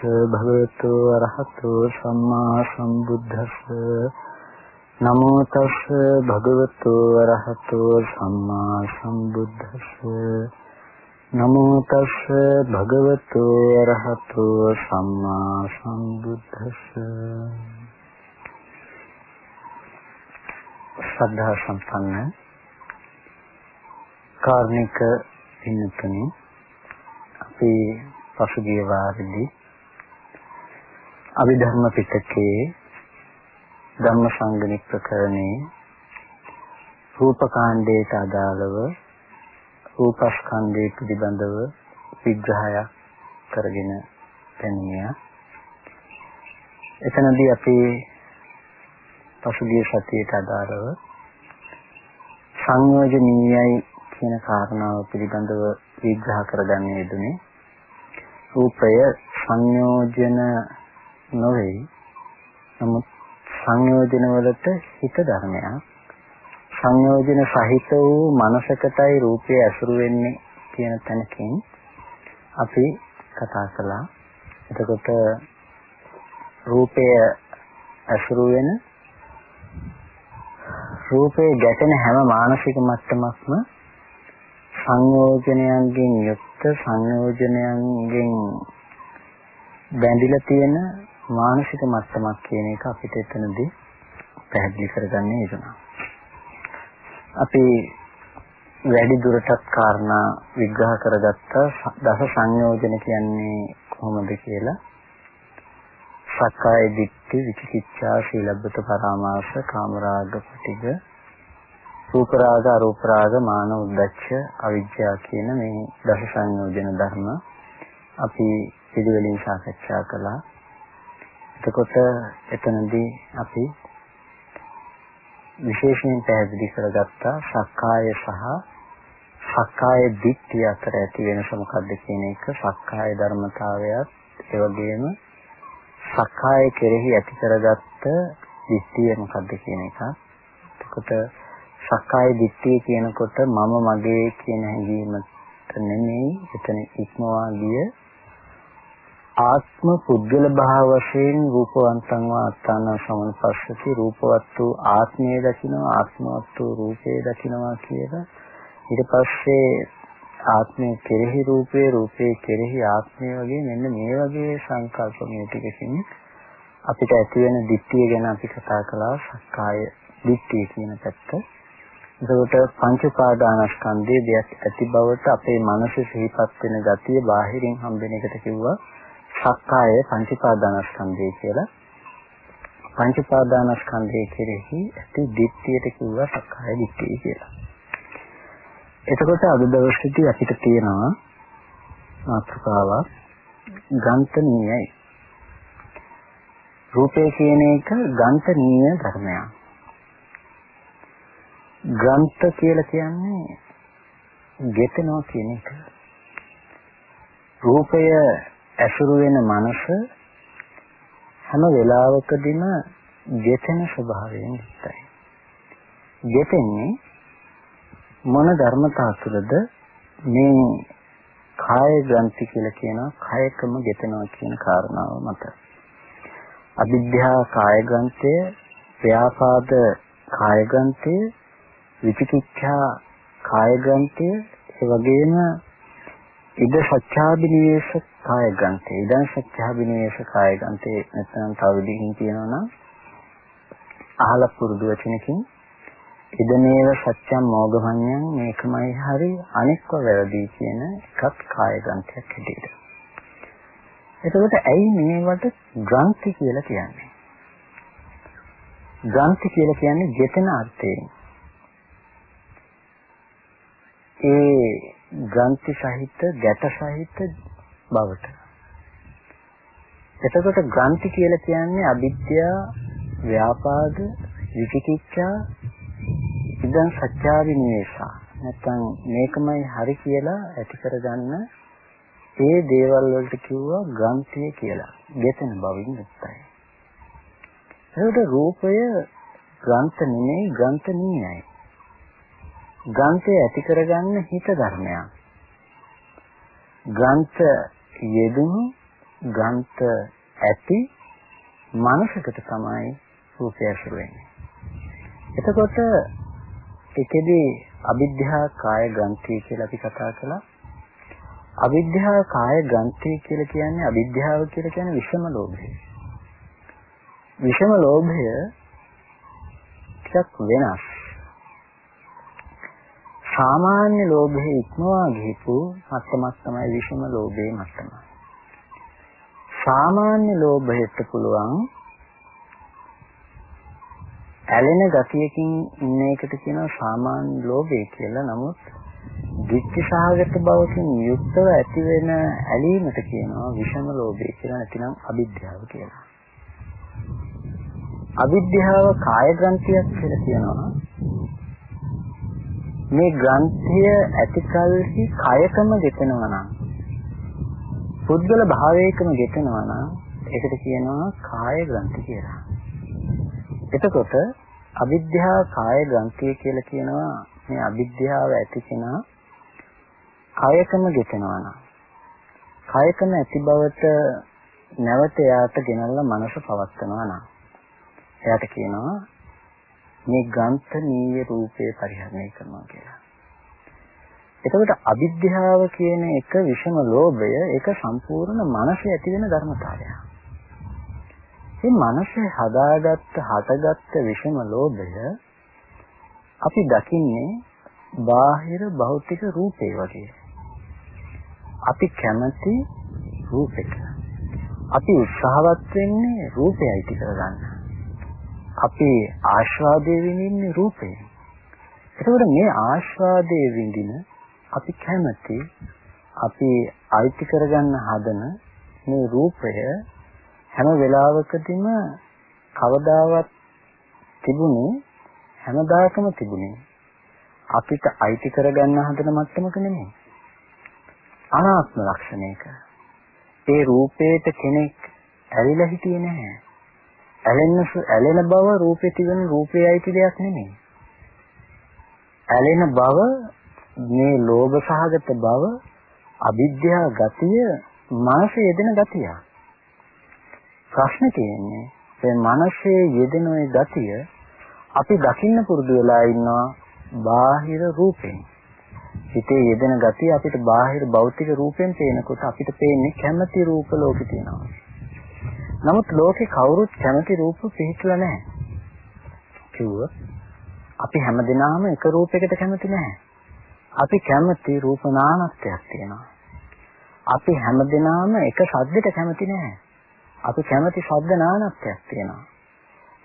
නමෝ තස්ස භගවතු අරහතු සම්මා සම්බුද්දස්ස. නමෝ තස්ස භගවතු අරහතු සම්මා සම්බුද්දස්ස. නමෝ තස්ස භගවතු අරහතු සම්මා සම්බුද්දස්ස. ශ්‍රද්ධා සම්පන්න කාර්මික පින්තුනි අපි පසුගිය වාරෙදී අභිධර්ම පිටකයේ ධම්මසංගණි ප්‍රකරණේ රූපකාණ්ඩයට අදාළව රූපස්කන්ධය පිළිබඳව විග්‍රහයක් කරගෙන පැමිණියා. එතනදී අපි පසුගිය සතියේට අදාළව සංයෝජනීයයි කියන කාරණාව පිළිබඳව විග්‍රහ කරගන්න යෙදුනේ. රූපය සංයෝජන නොවේ. නමුත් සංයෝජන වලට හිත ධර්මයක්. සංයෝජන සහිත වූ මනසකටයි රූපය ඇසුරු වෙන්නේ කියන තැනකින් අපි කතා කළා. එතකොට රූපය ඇසුරු වෙන රූපේ ගැටෙන හැම මානසික මට්ටමක්ම සංයෝජනයන්ගෙන් යුක්ත සංයෝජනයන්ගෙන් බැඳිලා තියෙන මානසික මට්ටමක් කියන එක අපිට එතනදී පැහැදිලි කරගන්න යෙදුණා. අපි වැඩි දුරටත් කාරණා විග්‍රහ කරගත්ත දස සංයෝජන කියන්නේ කොහොමද කියලා සක්කාය දිට්ඨි විචිකිච්ඡා සීලබ්බත පරාමාස කාමරාග පිටිග රූප රාග අරූප රාග මාන උද්දච්ච අවිජ්ජා කියන මේ දස සංයෝජන ධර්ම අපි පිළිවෙලින් සාකච්ඡා කළා. එතකොට එතනදී අපි විශේෂයෙන් පැහැදිලි කරගත්තා සක්කාය සහ සක්කාය දිට්ඨිය අතර ඇති වෙනස මොකක්ද කියන එක සක්කාය ධර්මතාවයත් ඒ වගේම සක්කාය කෙරෙහි ඇති කරගත්ත දිට්ඨිය මොකක්ද කියන එක. එතකොට සක්කාය දිට්ඨිය කියනකොට මම මගේ කියන හැඟීමට නෙමෙයි එතන ඉක්මවා ගිය ආත්ම පුද්ගල භාව වශයෙන් රූපවන්තං වා අත්තාන සමනපස්සති රූපවත් වූ ආත්මය දකිනවා ආත්මවත් වූ රූපය දකිනවා කියලා ඊට පස්සේ ආත්මය කෙරෙහි රූපේ රූපේ කෙරෙහි ආත්මය වගේ මෙන්න මේ වගේ සංකල්ප මේ ටිකකින් අපිට ඇති වෙන දිට්ඨිය ගැන අපි කතා කළා සක්කාය දිට්ඨිය කියන පැත්ත. එතකොට පංච උපාදානස්කන්ධයේ දෙයක් ඇති බවට අපේ මනස සිහිපත් වෙන ගතිය බාහිරින් හම්බෙන එකට කිව්වා සක්කාය පංච උපාදානස්කන්ධය කියලා. පංච උපාදානස්කන්ධය කෙරෙහි ඇති දිට්ඨියට කිව්වා සක්කාය දිට්ඨිය කියලා. එතකොට අද දවසේදී අපිට තියෙනවා මාතෘකාවක් ගන්තනීයයි. රූපය කියන එක ගන්තනීය ධර්මයක්. ග්‍රන්ථ කියලා කියන්නේ ගෙතනවා කියන එක. රූපය ඇසුරු වෙන මනස හැම වෙලාවකදීම ගෙතෙන ස්වභාවයෙන් යුක්තයි. ගෙතෙන්නේ මොන ධර්මතා තුළද මේ කාය ග්‍රන්ථි කියලා කියනවා කායකම ගෙතනවා කියන කාරණාව මත. අවිද්‍යා කාය ග්‍රන්ථය, ව්‍යාපාද කාය ග්‍රන්ථය, විචිකිච්ඡා කාය ග්‍රන්ථය ඒ වගේම ඉද සත්‍යාබිනිවේෂ කාය ග්‍රන්ථය ඉදන් සත්‍යාබිනිවේෂ කාය ග්‍රන්ථය නැත්නම් තව විදිහකින් කියනවා නම් අහලා පුරුදු වචනකින් ඉදමේව සත්‍යම් මෝගමඤ්ඤං මේකමයි හරි අනික්ව වැරදි කියන එකත් කාය ග්‍රන්ථයක් හැටියට. එතකොට ඇයි මේවට ග්‍රන්ථි කියලා කියන්නේ? ග්‍රන්ථි කියලා කියන්නේ ගෙතන අර්ථයෙන්. ඒ ග්‍රන්ථි සහිත ගැට සහිත බවට. එතකොට ග්‍රන්ථි කියලා කියන්නේ අවිද්‍යා, ව්‍යාපාද, විචිකිච්ඡා, ඉදන් සත්‍යාවිනේසා. නැත්නම් මේකමයි හරි කියලා ඇති කරගන්න ඒ දේවල් වලට කිව්වා ග්‍රන්ථිය කියලා. ගෙතන බවින් යුක්තයි. ඒකට රූපය ග්‍රන්ථ නෙමෙයි ග්‍රන්ථනීයයි. ග්‍රන්ථය ඇති කරගන්න හිත ධර්මයක්. ග්‍රන්ථ යෙදුණු ග්‍රන්ථ ඇති මනසකට තමයි රූපය ඇසුරු වෙන්නේ. එතකොට ඒකෙදී අවිද්‍යා කාය ග්‍රන්ථි කියලා අපි කතා කළා. අවිද්‍යා කාය ග්‍රන්ථි කියලා කියන්නේ අවිද්‍යාව කියලා කියන්නේ විෂම ලෝභය. විෂම ලෝභය ටිකක් වෙනස්. සාමාන්‍ය ලෝභයේ ඉක්මවා ගිහපු මට්ටමක් තමයි විෂම ලෝභයේ මට්ටම. සාමාන්‍ය ලෝභයට පුළුවන් ඇලෙන ගතියකින් ඉන්න එකට කියනවා සාමාන්‍ය ලෝභය කියලා. නමුත් දික්ක සහගත බවකින් යුක්තව ඇති වෙන ඇලීමට කියනවා විෂම ලෝභය කියලා නැතිනම් අවිද්‍යාව කියලා. අවිද්‍යාව කාය ග්‍රන්ථියක් කියලා කියනවා. මේ ග්‍රන්ථිය ඇතිකල්හි කයකම ගෙතෙනවා නම් පුද්ගල භාවයකම ගෙතෙනවා නම් ඒකට කියනවා කාය ග්‍රන්ථි කියලා. එතකොට අවිද්‍යා කාය ග්‍රන්ථිය කියලා කියනවා. මේ අවිද්‍යාව ඇති කෙනා කයකම ගෙතෙනවා නම්. කයකම ඇති බවට නැවත එයාට ගෙනල්ලා මනස පවත්නවා නම්. එයාට කියනවා මේ ගන්තනීය රූපේ පරිහරණය කරනවා කියලා. එතකොට අවිද්‍යාව කියන එක විෂම ලෝභය ඒක සම්පූර්ණ මනසේ ඇති වෙන ධර්මතාවයක්. මේ මනසේ හදාගත්ත හටගත්ත විෂම ලෝභය අපි දකින්නේ බාහිර භෞතික රූපේ වගේ. අපි කැමති රූපෙක. අපි උත්සාහවත් වෙන්නේ රූපයයි ටික ගන්න. අපි ආස්වාදයේ විඳින්නේ රූපේ. ඒකවල මේ ආස්වාදයේ විඳින අපි කැමති අපි අයිති කරගන්න හදන මේ රූපය හැම වෙලාවකදීම කවදාවත් තිබුණේ හැමදාකම තිබුණේ. අපිට අයිති කරගන්න හදන මට්ටමක නෙමෙයි. අනාත්ම ලක්ෂණයක. ඒ රූපේට කෙනෙක් ඇලිලා හිටියේ නැහැ. ඇලෙන ඇලෙන බව රූපේ තිබෙන රූපේ අයිති දෙයක් නෙමෙයි. ඇලෙන බව මේ ලෝභ සහගත බව අවිද්‍යා ගතිය මනසේ යෙදෙන ගතිය. ප්‍රශ්නේ තියෙන්නේ මේ මනසේ යෙදෙන ওই ගතිය අපි දකින්න පුරුදු වෙලා ඉන්නවා බාහිර රූපෙන්. හිතේ යෙදෙන ගතිය අපිට බාහිර භෞතික රූපෙන් පේනකොට අපිට පේන්නේ කැමැති රූප ලෝකේ තියෙනවා. නමුත් ලෝකේ කවුරුත් කැමති රූප පිළිట్లా නැහැ. කිව්වොත් අපි හැමදෙනාම එක රූපයකට කැමති නැහැ. අපි කැමති රූප නානත්වයක් තියෙනවා. අපි හැමදෙනාම එක ශබ්දයට කැමති නැහැ. අපි කැමති ශබ්ද නානත්වයක් තියෙනවා.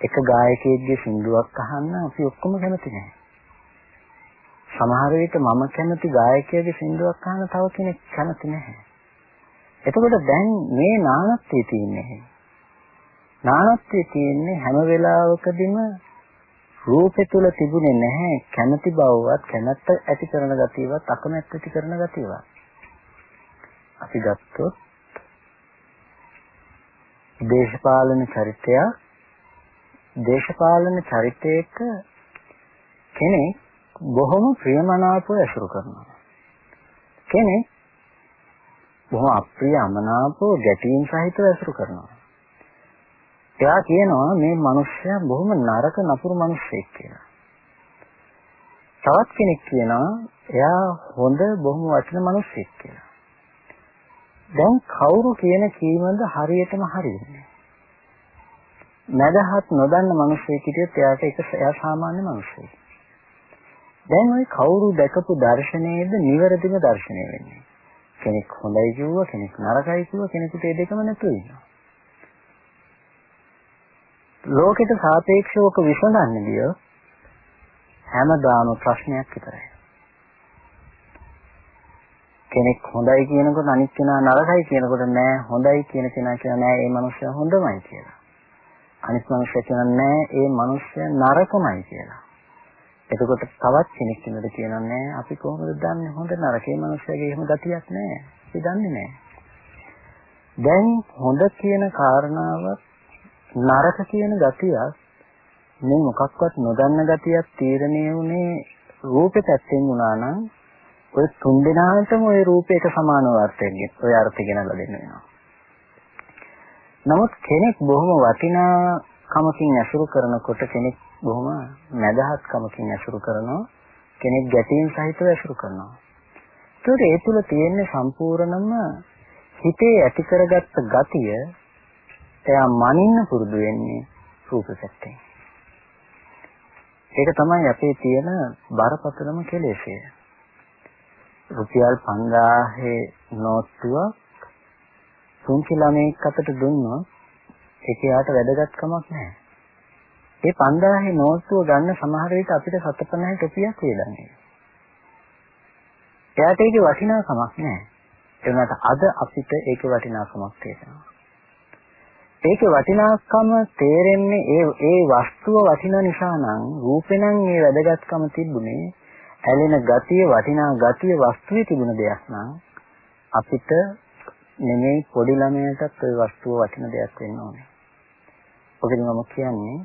එක ගායකයෙක්ගේ සින්දුවක් අහන්න අපි ඔක්කොම කැමති නැහැ. සමහර විට මම කැමති ගායකයෙක්ගේ සින්දුවක් අහන්න තව කෙනෙක් කැමති නැහැ. එතකොට දැන් මේ නානත්වයේ තියෙන්නේ නානත්වයේ තියෙන්නේ හැම වෙලාවකදීම රූපේ තුල තිබුණේ නැහැ කැමැති බවවත් කැමැත්ත ඇති කරන ගතියවත් අකමැත්ත ඇති කරන ගතියවත්. අපි ගත්තොත් දේශපාලන චරිතය දේශපාලන චරිතයක කෙනෙක් බොහොම ප්‍රියමනාපව ඇසුරු කරනවා. කෙනෙක් බොහොම අප්‍රිය අමනාපව ගැටීම් සහිතව ඇසුරු කරනවා. එයා කියනවා මේ මිනිස්සයා බොහොම නරක නපුරු මිනිස්සෙක් කියලා. තවත් කෙනෙක් කියනවා එයා හොඳ බොහොම වටින මිනිස්සෙක් කියලා. දැන් කවුරු කියන කීමද හරියටම හරියන්නේ? නැදහත් නොදන්න මිනිස්සෙක් හිටියොත් එයාට ඒක එයා සාමාන්‍ය මිනිස්සෙක්. දැන් ওই කවුරු දැකපු දර්ශනයේද නිවැරදිම දර්ශනය වෙන්නේ. කෙනෙක් හොඳයි කිව්වා කෙනෙක් නරකයි කිව්වා කෙනෙකුට ඒ දෙකම නැතුව ඉන්නවා. ලෝකෙට සාපේක්ෂවක විසඳන්න ගිය හැමදාම ප්‍රශ්නයක් විතරයි. කෙනෙක් හොඳයි කියනකොට අනිත් කෙනා නරකයි කියනකොට නෑ හොඳයි කියන කෙනා කියන නෑ ඒ මනුස්සයා හොඳමයි කියලා. අනිත් මනුස්සයා කියන නෑ ඒ මනුස්සයා නරකමයි කියලා. එතකොට තවත් කෙනෙක් කෙනෙකුට කියනවා නෑ අපි කොහොමද දන්නේ හොඳ නරකේ මනුස්සයාගේ එහෙම ගතියක් නෑ. අපි දන්නේ නෑ. දැන් හොඳ කියන කාරණාවත් නරක කියන ගතියක් මේ මොකක්වත් නොදන්න ගතියක් තීරණය වුණේ රූපේ පැත්තෙන් වුණා නම් ඔය තුන් දෙනාටම ওই රූපේක සමාන අර්ථයෙන් ඔය අර්ථය ගෙනල්ලා දෙන්න වෙනවා. නමුත් කෙනෙක් බොහොම වටිනාකමකින් ඇසුරු කරනකොට කෙනෙක් බොහොම මැදහත්කමකින් ඇසුරු කරනවා. කෙනෙක් ගැටීම් සහිතව ඇසුරු කරනවා. ඒකට ඒ තුල තියෙන සම්පූර්ණම හිතේ ඇති කරගත්ත ගතිය එයා මනින්න පුරුදු වෙන්නේ රූප පැත්තෙන් ඒක තමයි අපේ තියෙන බරපතලම කෙලෙසය රුපියල් 5000 නෝට්ටුවක් පුංචි ළමයෙක් අතට දුන්නොත් ඒක යාට වැදගත්කමක් නැහැ. ඒ 5000 නෝට්ටුව ගන්න සමහර විට අපිට 750 ටොපියක් වේදන්නේ. එයාට ඒකේ වටිනාකමක් නැහැ. ඒ වුණාට අද අපිට ඒකේ වටිනාකමක් තේරෙනවා. ඒකේ වටිනාකම තේරෙන්නේ ඒ ඒ වස්තුව වටින නිසා නම් රූපේ නම් ඒ වැදගත්කම තිබුණේ ඇලෙන ගතිය වටිනා ගතිය වස්තුවේ තිබුණ දෙයක් නම් අපිට නෙමෙයි පොඩි ළමයාටත් ওই වස්තුව වටින දෙයක් වෙන්න ඕනේ. ඔකද මම කියන්නේ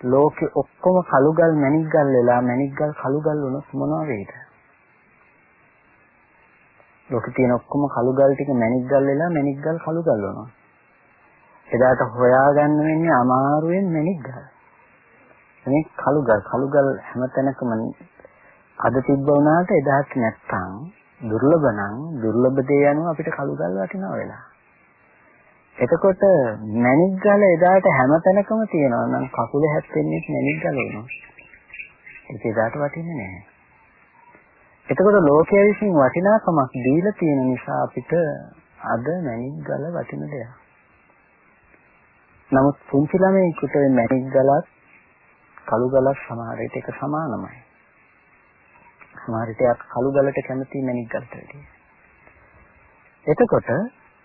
ලෝකෙ ඔක්කොම කළුගල් මණික්ගල් වෙලා මණික්ගල් කළුගල් වුණොත් මොනවා වෙයිද? ලෝකෙ තියෙන ඔක්කොම කළුගල් ටික මණික්ගල් වෙලා මණික්ගල් කළුගල් වෙනවා. එදාට හොයාගන්න වෙන්නේ අමාරුවෙන් මණික්ගල්. මේ කළුගල් කළුගල් හැමතැනකම අද තිබ්බ වුණාට එදාට නැත්තම් දුර්ලභ නම් දුර්ලභ දේ යනවා අපිට කළු ගල් වටිනවා වෙලා. එතකොට මණික් ගල එදාට හැමතැනකම තියෙනවා නම් කකුල හැප්පෙන්නේ මණික් ගල වෙනවා. ඒක එදාට වටින්නේ නැහැ. එතකොට ලෝකයේ විසින් වටිනාකමක් දීලා තියෙන නිසා අපිට අද මණික් ගල වටින දෙයක්. නමුත් පුංචි ළමයෙකුට මණික් ගලත් කළු ගලත් සමහර විට එක සමානමයි. සමහර විට කළු ගලට කැමති මැණික් ගලට වැඩිය. එතකොට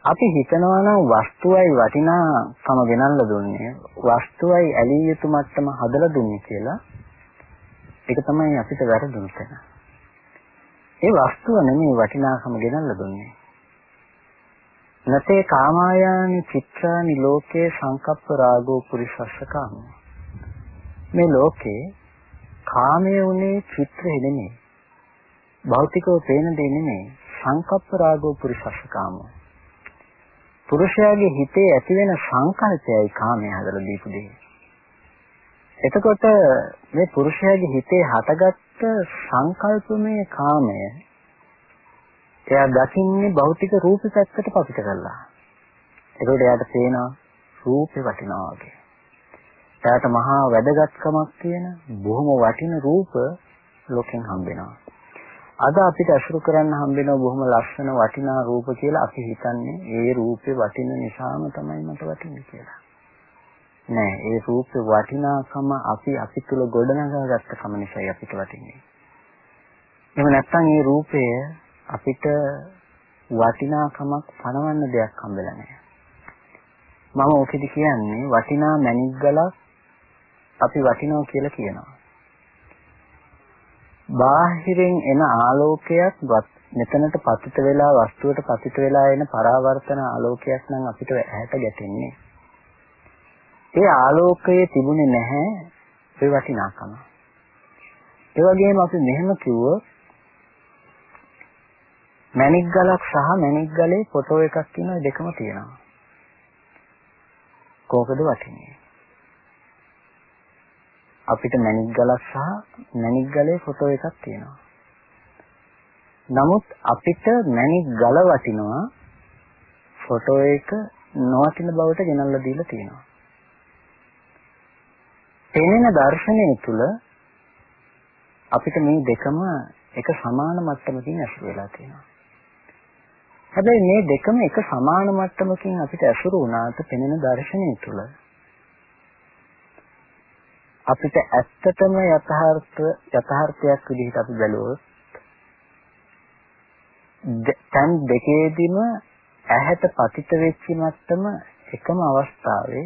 අපි හිතනවා නම් වස්තුවයි වටිනාකම ගෙනල්ලා දුන්නේ වස්තුවයි ඇලිය යුතු මට්ටම හදලා දුන්නේ කියලා ඒක තමයි අපිට වැරදුන තැන. ඒ වස්තුව නෙමෙයි වටිනාකම ගෙනල්ලා දුන්නේ. නතේ කාමායානි චිත්‍රානි ලෝකේ සංකප්ප රාගෝ පුරිසස්ස කාම. මේ ලෝකේ කාමයේ උනේ චිත්‍රෙ නෙමෙයි. භෞතිකව පේන දේ නෙමෙයි සංකප්ප රාගෝ පුරිසස්සකාමෝ පුරුෂයාගේ හිතේ ඇතිවෙන සංකල්පයයි කාමයේ හදලා දීපු දේ. එතකොට මේ පුරුෂයාගේ හිතේ හටගත්ත සංකල්පමය කාමය එයා දකින්නේ භෞතික රූප පැත්තට පපිට කරලා. ඒකට එයාට පේනවා රූපේ වටිනවා වගේ. එයාට මහා වැදගත්කමක් තියෙන බොහොම වටින රූප ලෝකෙන් හම්බ වෙනවා. අද අපිට අසුරු කරන්න හම්බෙන බොහොම ලස්සන වටිනා රූප කියලා අපි හිතන්නේ ඒ රූපේ වටින නිසාම තමයි මට වටින්නේ කියලා. නෑ ඒ රූපේ වටිනාකම අපි අපි තුල ගොඩනගාගත්ත කම නිසායි අපිට වටින්නේ. එහෙම නැත්නම් ඒ රූපය අපිට වටිනාකමක් පණවන්න දෙයක් හම්බෙලා නෑ. මම ඔකෙදි කියන්නේ වටිනා මණික් ගලක් අපි වටිනවා කියලා කියනවා. බාහිරින් එන ආලෝකයක් මෙතනට පතිත වෙලා වස්තුවට පතිත වෙලා එන පරාවර්තන ආලෝකයක් නම් අපිට ඇහැට ගැටෙන්නේ. ඒ ආලෝකයේ තිබුණේ නැහැ ඒ වටිනාකම. ඒ වගේම අපි මෙහෙම කිව්වොත් මැණික් ගලක් සහ මැණික් ගලේ ෆොටෝ එකක් කියන දෙකම තියෙනවා. කෝකද වටින්නේ? අපිට මැණික් ගලක් සහ මැණික් ගලේ ෆොටෝ එකක් තියෙනවා. නමුත් අපිට මැණික් ගල වටිනවා ෆොටෝ එක නොවටින බවට ගෙනල්ලා දීලා තියෙනවා. පෙනෙන දර්ශනය තුල අපිට මේ දෙකම එක සමාන මට්ටමකින් ඇසුරු වෙලා තියෙනවා. හැබැයි මේ දෙකම එක සමාන මට්ටමකින් අපිට ඇසුරු වුණාට පෙනෙන දර්ශනය තුල අපිට ඇත්තටම යථාර්ථ යථාර්ථයක් විදිහට අපි බැලුවොත් දැන් දෙකේදීම ඇහැට පතිත වෙච්ච මට්ටම එකම අවස්ථාවේ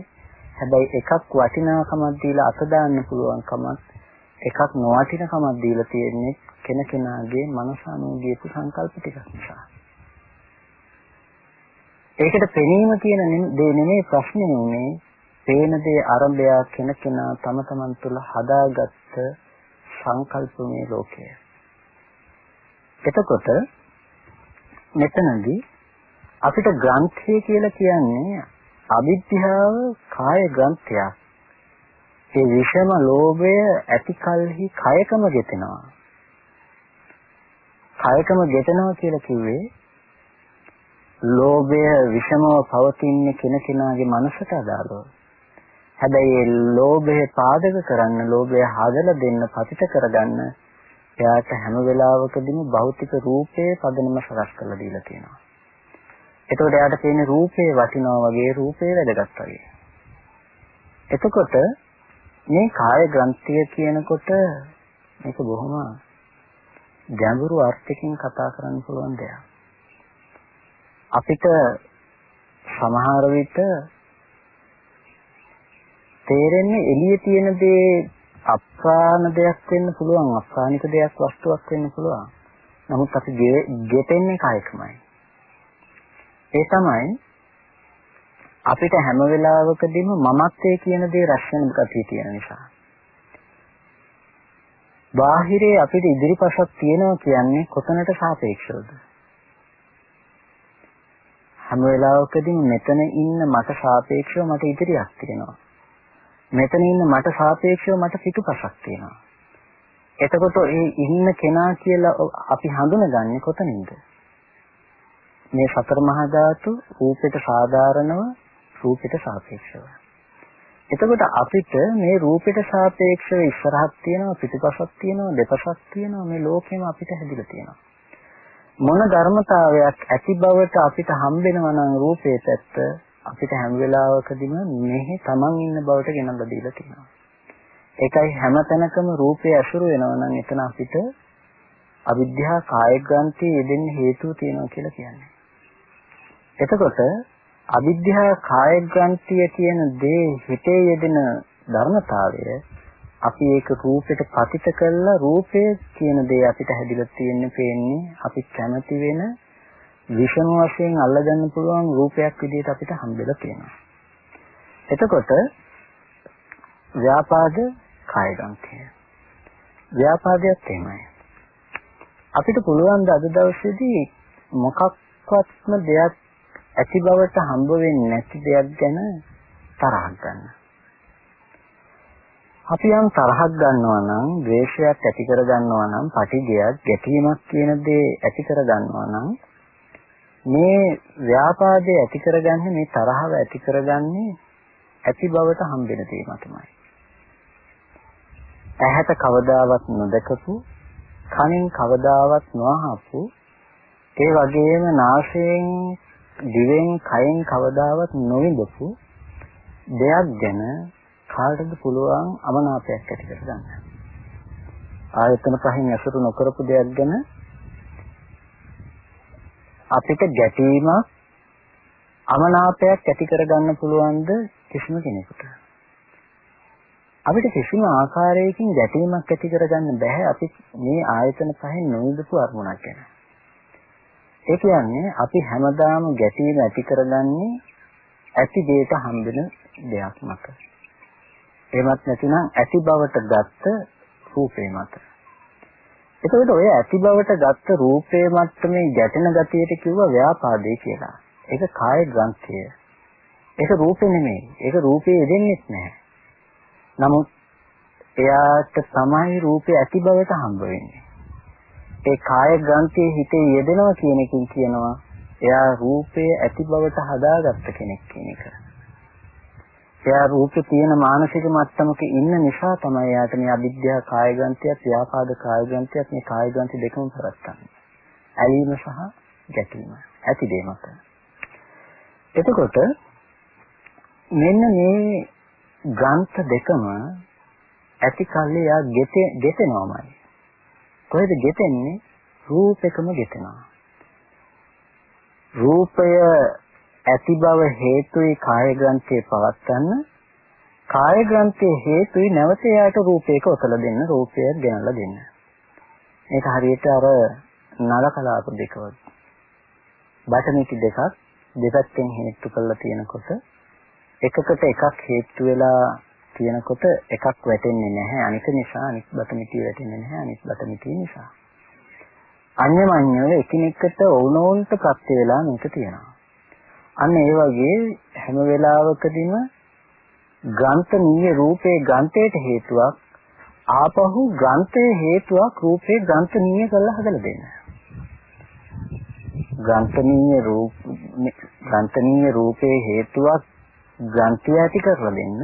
හැබැයි එකක් වටිනාකමක් දීලා අත දාන්න පුළුවන්කමක් එකක් නොවටිනකමක් දීලා තියෙන්නේ කෙනකෙනාගේ මනස අනුගියපු සංකල්ප ටිකක් නිසා. ඒකට පෙනීම කියන දේ නෙමෙයි ප්‍රශ්නේ උනේ පේන දේ ආරම්භය කෙනකෙනා තම තමන් තුළ හදාගත්ත සංකල්පමය ලෝකය. එතකොට මෙතනදී අපිට ග්‍රන්ථය කියලා කියන්නේ අවිද්‍යාව කාය ග්‍රන්ථයක්. ඒ විෂම ලෝභය ඇති කලෙහි කයකම ගෙතෙනවා. කයකම ගෙතෙනවා කියලා කිව්වේ ලෝභය විෂමව පවතින කෙනකෙනාගේ මනසට අදාළව. හැබැයි ඒ ලෝභය පාදක කරන්න, ලෝභය හදලා දෙන්න, පතිත කරගන්න එයාට හැම වෙලාවකදීම භෞතික රූපයේ පදනම සකස් කරලා දීලා තියෙනවා. එතකොට එයාට තියෙන රූපේ වටිනවා වගේ රූපේ වැදගත් වගේ. එතකොට මේ කාය ග්‍රන්ථිය කියනකොට මේක බොහොම ගැඹුරු අර්ථකින් කතා කරන්න පුළුවන් දෙයක්. අපිට සමහර විට තේරෙන්නේ එළියේ තියෙන දේ අප්‍රාණ දෙයක් වෙන්න පුළුවන් අප්‍රාණික දෙයක් වස්තුවක් වෙන්න පුළුවන්. නමුත් අපි ගෙතෙන්නේ කායකමයි. ඒ තමයි අපිට හැම වෙලාවකදීම මමත්වයේ කියන දේ රැස් වෙන ගතිය තියෙන නිසා. බාහිරේ අපිට ඉදිරිපසක් තියෙනවා කියන්නේ කොතනට සාපේක්ෂවද? හැම වෙලාවකදීම මෙතන ඉන්න මට සාපේක්ෂව මට ඉදිරියක් තියෙනවා. මෙතන ඉන්න මට සාපේක්ෂව මට පිටුපසක් තියෙනවා. එතකොට ඒ ඉන්න කෙනා කියලා අපි හඳුනගන්නේ කොතනින්ද? මේ සතර මහා ධාතු රූපයට සාධාරණව රූපයට සාපේක්ෂව. එතකොට අපිට මේ රූපයට සාපේක්ෂව ඉස්සරහක් තියෙනවා පිටුපසක් තියෙනවා දෙපසක් තියෙනවා මේ ලෝකෙම අපිට හැදිලා තියෙනවා. මොන ධර්මතාවයක් ඇති බවට අපිට හම්බෙනවා නම් රූපයේ පැත්ත අපිට හැම වෙලාවකදීම මෙහි තමන් ඉන්න බවට ගෙනල්ලා දීලා තියෙනවා. ඒකයි හැම තැනකම රූපය ඇසුරු වෙනවා නම් එතන අපිට අවිද්‍යා කායග්‍රන්ථි යෙදෙන්න හේතුව තියෙනවා කියලා කියන්නේ. එතකොට අවිද්‍යා කායග්‍රන්ථිය කියන දේ හිතේ යෙදෙන ධර්මතාවය අපි ඒක රූපෙට පතිත කළා රූපය කියන දේ අපිට හැදිලා තියෙන්නේ පේන්නේ අපි කැමති වෙන විෂම වශයෙන් අල්ලගන්න පුළුවන් රූපයක් විදිහට අපිට හම්බෙලා තියෙනවා. එතකොට ව්‍යාපාද කායගන්තිය. ව්‍යාපාදයක් එහෙමයි. අපිට පුළුවන් ද අද දවසේදී මොකක්වත්ම දෙයක් ඇති බවට හම්බ වෙන්නේ නැති දෙයක් ගැන තරහක් ගන්න. අපි යම් තරහක් ගන්නවා නම්, ද්වේෂයක් ඇති කර ගන්නවා නම්, පටිඝයක්, ගැටීමක් කියන දේ ඇති කර ගන්නවා නම් මේ ව්‍යාපාදේ ඇති කරගන්නේ මේ තරහව ඇති කරගන්නේ ඇති බවට හම්බෙන තේම තමයි. ඇහැට කවදාවත් නොදකපු, කනින් කවදාවත් නොඅහපු, ඒ වගේම නාසයෙන්, දිවෙන්, කයෙන් කවදාවත් නොවිඳපු දෙයක් ගැන කාටද පුළුවන් අමනාපයක් ඇති කරගන්න. ආයතන පහෙන් ඇසුරු නොකරපු දෙයක් ගැන අපිට ගැටීමක් අමනාපයක් ඇති කරගන්න පුළුවන්ද කිසිම කෙනෙකුට? අපිට කිසිම ආකාරයකින් ගැටීමක් ඇති කරගන්න බෑ අපි මේ ආයතන පහෙන් නොවිදපු අරමුණක් ගැන. ඒ කියන්නේ අපි හැමදාම ගැටීම ඇති කරගන්නේ ඇති දෙයට හම්බෙන දෙයක් මත. එහෙමත් නැතිනම් ඇති බවට ගත්ත රූපේ මත එතකොට ඔය ඇති බවට ගත්ත රූපයේ මට්ටමේ ගැටෙන ගතියට කිව්ව ව්‍යාපාදේ කියලා. ඒක කාය ග්‍රන්ථිය. ඒක රූපේ නෙමෙයි. ඒක රූපේ දෙන්නේ නැහැ. නමුත් එයාට තමයි රූපේ ඇති බවට හම්බ වෙන්නේ. ඒ කාය ග්‍රන්ථියේ හිතේ යෙදෙනවා කියන එකකින් කියනවා එයා රූපේ ඇති බවට හදාගත්ත කෙනෙක් කියන එක. එයා රූපේ තියෙන මානසික මට්ටමක ඉන්න නිසා තමයි එයාට මේ අවිද්‍යාව කායගන්තියත් ව්‍යාපාද කායගන්තියත් මේ කායගන්ති දෙකම පරස්තන්නේ. ඇලීම සහ ගැටීම. ඇති දෙමක. එතකොට මෙන්න මේ ග්‍රන්ථ දෙකම ඇති කල්ලි එයා ගෙතෙනවමයි. කොහෙද ගෙතෙන්නේ? රූපෙකම ගෙතෙනවා. රූපය ඇති බව හේතුයි කාය ග්‍රන්ථයේ පවත්වන්න. කාය ග්‍රන්ථයේ හේතුයි නැවත එයාට රූපයක ඔතල දෙන්න රූපයක් ගෙනල්ලා දෙන්න. මේක හරියට අර නලකලාප දෙකවත් බටමිටි දෙකක් දෙපැත්තෙන් හේතු කරලා තියෙනකොට එකකට එකක් හේතු වෙලා තියෙනකොට එකක් වැටෙන්නේ නැහැ. අනික නිසා අනිත් බටමිටි වැටෙන්නේ නැහැ අනිත් බටමිටි නිසා. අන්‍යමඤ්ඤව එකිනෙකට ඕනෝන්ට ප්‍රත්‍ය වෙලා මේක තියෙනවා. අන්න ඒ වගේ හැම වෙලාවකදීම ග්‍රන්ථනීය රූපේ ග්‍රන්ථයට හේතුවක් ආපහු ග්‍රන්ථයේ හේතුවක් රූපේ ග්‍රන්ථනීය කරලා හදලා දෙන්න. ග්‍රන්ථනීය රූප ග්‍රන්ථනීය රූපේ හේතුවක් ග්‍රන්ථය ඇති කරලා දෙන්න.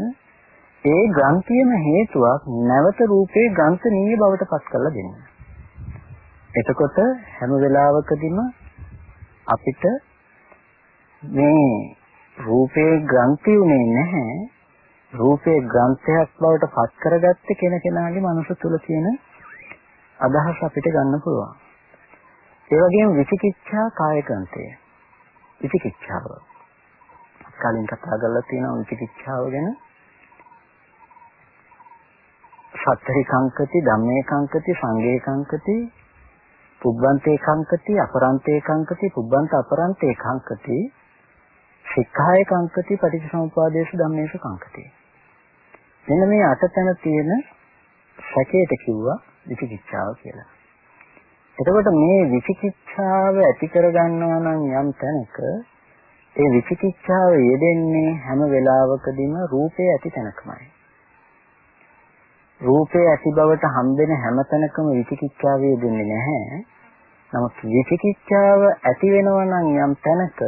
ඒ ග්‍රන්ථියම හේතුවක් නැවත රූපේ ග්‍රන්ථනීය බවට පත් කරලා දෙන්න. එතකොට හැම වෙලාවකදීම අපිට මේ රූපේ ග්‍රන්ථි උනේ නැහැ රූපේ ග්‍රන්ථයක් බවට පත් කරගත්තේ කෙන කෙනාගේ මනස තුල තියෙන අදහස අපිට ගන්න පුළුවන්. ඒ වගේම විචිකිච්ඡා කාය ග්‍රන්ථය. විචිකිච්ඡාව. කලින් කතා කරලා තියෙනවා විචිකිච්ඡාව ගැන. සත්‍තරි කංකති ධම්මේ කංකති සංගේ කංකති පුබ්බන්තේ කංකති අපරන්තේ කංකති පුබ්බන්ත අපරන්තේ කංකති සික්ඛාය කංකති පටිච්චසමුපාදේශ ධම්මේශ කංකති මෙන්න මේ අටතන තියෙන සැකයට කිව්වා විචිකිච්ඡාව කියලා. එතකොට මේ විචිකිච්ඡාව ඇති කරගන්නවා නම් යම් තැනක ඒ විචිකිච්ඡාව යෙදෙන්නේ හැම වෙලාවකදීම රූපේ ඇති තැනකමයි. රූපේ ඇති බවට හම්බෙන හැම තැනකම විචිකිච්ඡාව යෙදෙන්නේ නැහැ. නමුත් විචිකිච්ඡාව ඇති වෙනවා නම් යම් තැනක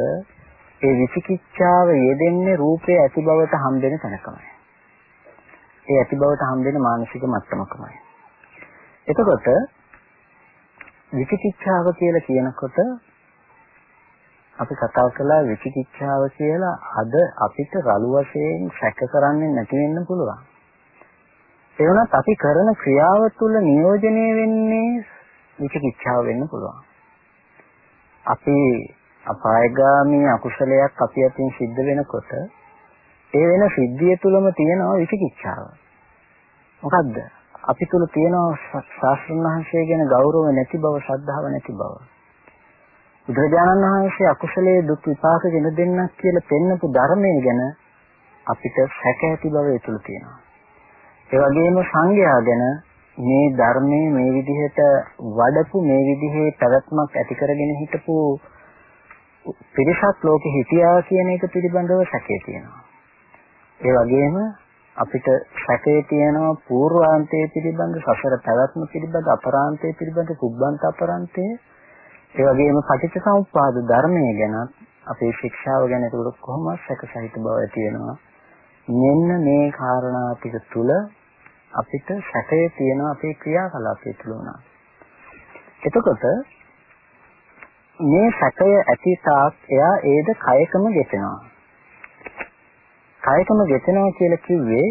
ඒ විචිකිච්ඡාව යෙදෙන්නේ රූපේ ඇති බවට හම්බෙන තැනකමයි. ඒ ඇති බවට හම්බෙන මානසික මට්ටමකමයි. එතකොට විචිකිච්ඡාව කියලා කියනකොට අපි කතා කළා විචිකිච්ඡාව කියලා අද අපිට රළු වශයෙන් සැක කරන්නේ නැති වෙන්න පුළුවන්. ඒ වුණත් අපි කරන ක්‍රියාව තුළ නියෝජනය වෙන්නේ විචිකිච්ඡාව වෙන්න පුළුවන්. අපි අපායගාමී අකුසලයක් අපි අතින් සිද්ධ වෙනකොට ඒ වෙන සිද්ධිය තුලම තියෙනවා විචිකිච්ඡාව. මොකද්ද? අපි තුල තියෙනවා ශාස්ත්‍රඥ වහන්සේ ගැන ගෞරව නැති බව, ශ්‍රද්ධාව නැති බව. බුදුරජාණන් වහන්සේ අකුසලයේ දුක් විපාක ගෙන දෙන්නක් කියලා පෙන්නපු ධර්මයේ ගැන අපිට සැක ඇති බව ඒ තුල තියෙනවා. ඒ වගේම සංඝයා ගැන මේ ධර්මයේ මේ විදිහට වඩපු මේ විදිහේ පැවැත්මක් ඇති කරගෙන හිටපු පිරිසක් ලෝකෙ හිටියා කියන එක පිළිබඳව සැකේ තියෙනවා. ඒ වගේම අපිට සැකේ තියෙනවා పూర్වාන්තයේ පිළිබඳ සසර පැවැත්ම පිළිබඳ අපරාන්තයේ පිළිබඳ කුබ්බන්ත අපරාන්තයේ. ඒ වගේම පටිච්චසමුප්පාද ධර්මයේ ගැන අපේ ශික්ෂාව ගැන ඒක කොහොමද සැක සහිත බව ඇති වෙනවා මෙන්න මේ කාරණා ටික තුල අපිට සැකේ තියෙන අපේ ක්‍රියාකලාපය තුල උනා. එතකොට මේ සැකය ඇති තාක් එයා ඒද කයකම ගෙතෙනවා කයකම ගෙතෙනවා කියලා කිව්වේ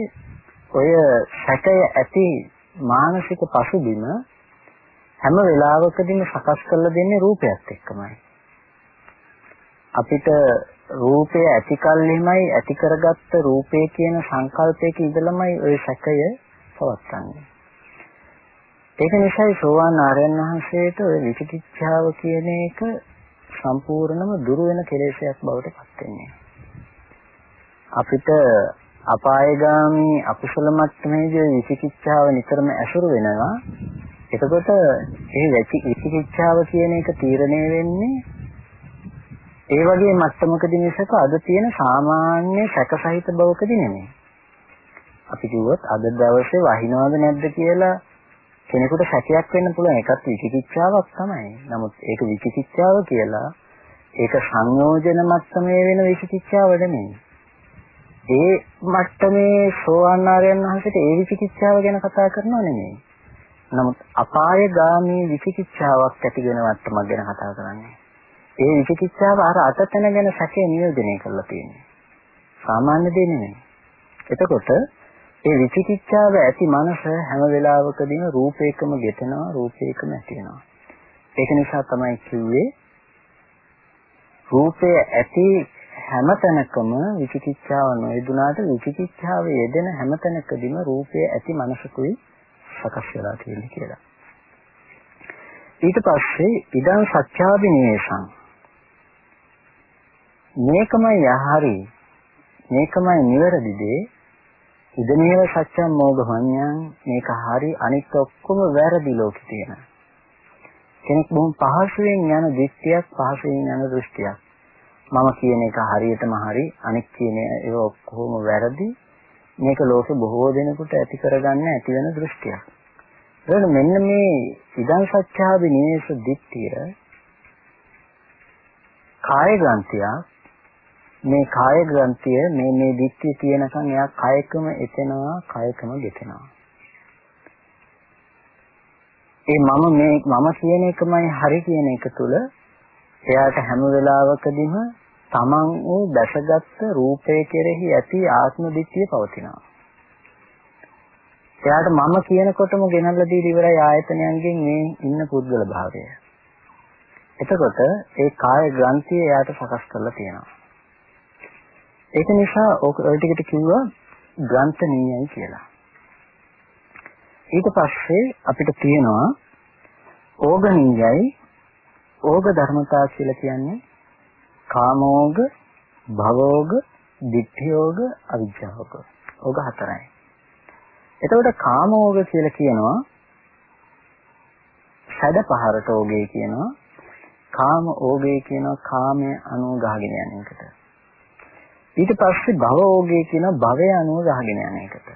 ඔය සැකය ඇති මානසික පසුබිම හැම වෙලාවකදීම සකස් කරලා දෙන්නේ රූපයත් එක්කමයි. අපිට රූපය ඇති කල්හිමයි ඇති කරගත්ත රූපය කියන සංකල්පයක ඉඳලමයි ওই සැකය පවත්න්නේ. ඒක නිසායි සෝවාන් ආර්යයන් වහන්සේට ওই විචිකිච්ඡාව කියන එක සම්පූර්ණම දුර වෙන කෙලෙසයක් බවට පත් වෙන්නේ. අපිට අපායගාමී අකුසල මට්ටමේදී විචිකිච්ඡාව නිතරම ඇසුරු වෙනවා. එතකොට ඒ විචිකිච්ඡාව කියන එක තීරණය වෙන්නේ ඒ වගේ මට්ටමකදී මිසක අද තියෙන සාමාන්‍ය සැකසහිත බවකදී නෙමෙයි. අපි කිව්වොත් අද දවසේ වහිනවද නැද්ද කියලා කෙනෙකුට සැකයක් වෙන්න පුළුවන් ඒකත් විචිකිච්ඡාවක් තමයි. නමුත් ඒක විචිකිච්ඡාව කියලා ඒක සංයෝජන මට්ටමේ වෙන විචිකිච්ඡාව නෙමෙයි. ඒ මට්ටමේ සෝවාන් ආර්යයන් වහන්සේට ඒ විචිකිච්ඡාව ගැන කතා කරනව නෙමෙයි. නමුත් අපායගාමී විචිකිච්ඡාවක් ඇති වෙන මට්ටමක් ගැන කතා කරන්නේ. ඒ විචිකිච්ඡාව අර අතතන ගැන සැකේ නියෝජනය කරලා තියෙන්නේ. සාමාන්‍ය දෙයක් නෙමෙයි. එතකොට ඒ විචිකිච්ඡාව ඇති මනස හැම වෙලාවකදීම රූපේකම ගෙතෙනවා රූපේකම ඇති වෙනවා. ඒක නිසා තමයි කිව්වේ රූපය ඇති හැමතැනකම විචිකිච්ඡාව නොයදුනාට විචිකිච්ඡාව යෙදෙන හැමතැනකදීම රූපය ඇති මනසකුයි සකස් වෙලා තියෙන්නේ කියලා. ඊට පස්සේ ඉදං සත්‍යාබිනේසං මේකමයි යහරි මේකමයි නිවැරදි දේ ඉදමේව සත්‍යම් මෝඝමඤ්ඤං මේක හරි අනිත් ඔක්කොම වැරදි ලෝකේ තියෙන. කෙනෙක් බොහොම පහසුවෙන් යන දෘෂ්ටියක් පහසුවෙන් යන දෘෂ්ටියක්. මම කියන එක හරියටම හරි අනික් කියන ඒවා ඔක්කොම වැරදි. මේක ලෝකෙ බොහෝ දෙනෙකුට ඇති කරගන්න ඇති වෙන දෘෂ්ටියක්. ඒකට මෙන්න මේ ඉදං සත්‍යාවි නිවේශ දිට්ඨිය කාය ග්‍රන්ථිය මේ කාය ග්‍රන්ථිය මේ මේ දිට්ඨිය තියෙනකන් එයා කායකම එතෙනවා කායකම ගෙතෙනවා. ඒ මම මේ මම කියන එකමයි හරි කියන එක තුල එයාට හැම වෙලාවකදීම තමන් වූ දැසගත් රූපය කෙරෙහි ඇති ආත්ම දිට්ඨිය පවතිනවා. එයාට මම කියනකොටම ගෙනල්ලා දීලා ඉවරයි ආයතනයන්ගෙන් මේ ඉන්න පුද්ගල භාවය. එතකොට ඒ කාය ග්‍රන්ථිය එයාට සකස් කරලා තියෙනවා. ඒක නිසා ඔය ටිකට කිව්වා ග්‍රන්ථනීයයි කියලා. ඊට පස්සේ අපිට තියෙනවා ඕගනීයයි ඕග ධර්මතා කියලා කියන්නේ කාමෝග, භවෝග, ditthiyෝග, අවිජ්ජාෝග. ඕග හතරයි. එතකොට කාමෝග කියලා කියනවා සැඩ පහරට ඕගේ කියනවා කාම ඕගේ කියනවා කාමයේ අනුව ගහගෙන යන එකට. ඊට පස්සේ භව ඕගේ කියනවා භවය අනුව ගහගෙන යන එකට.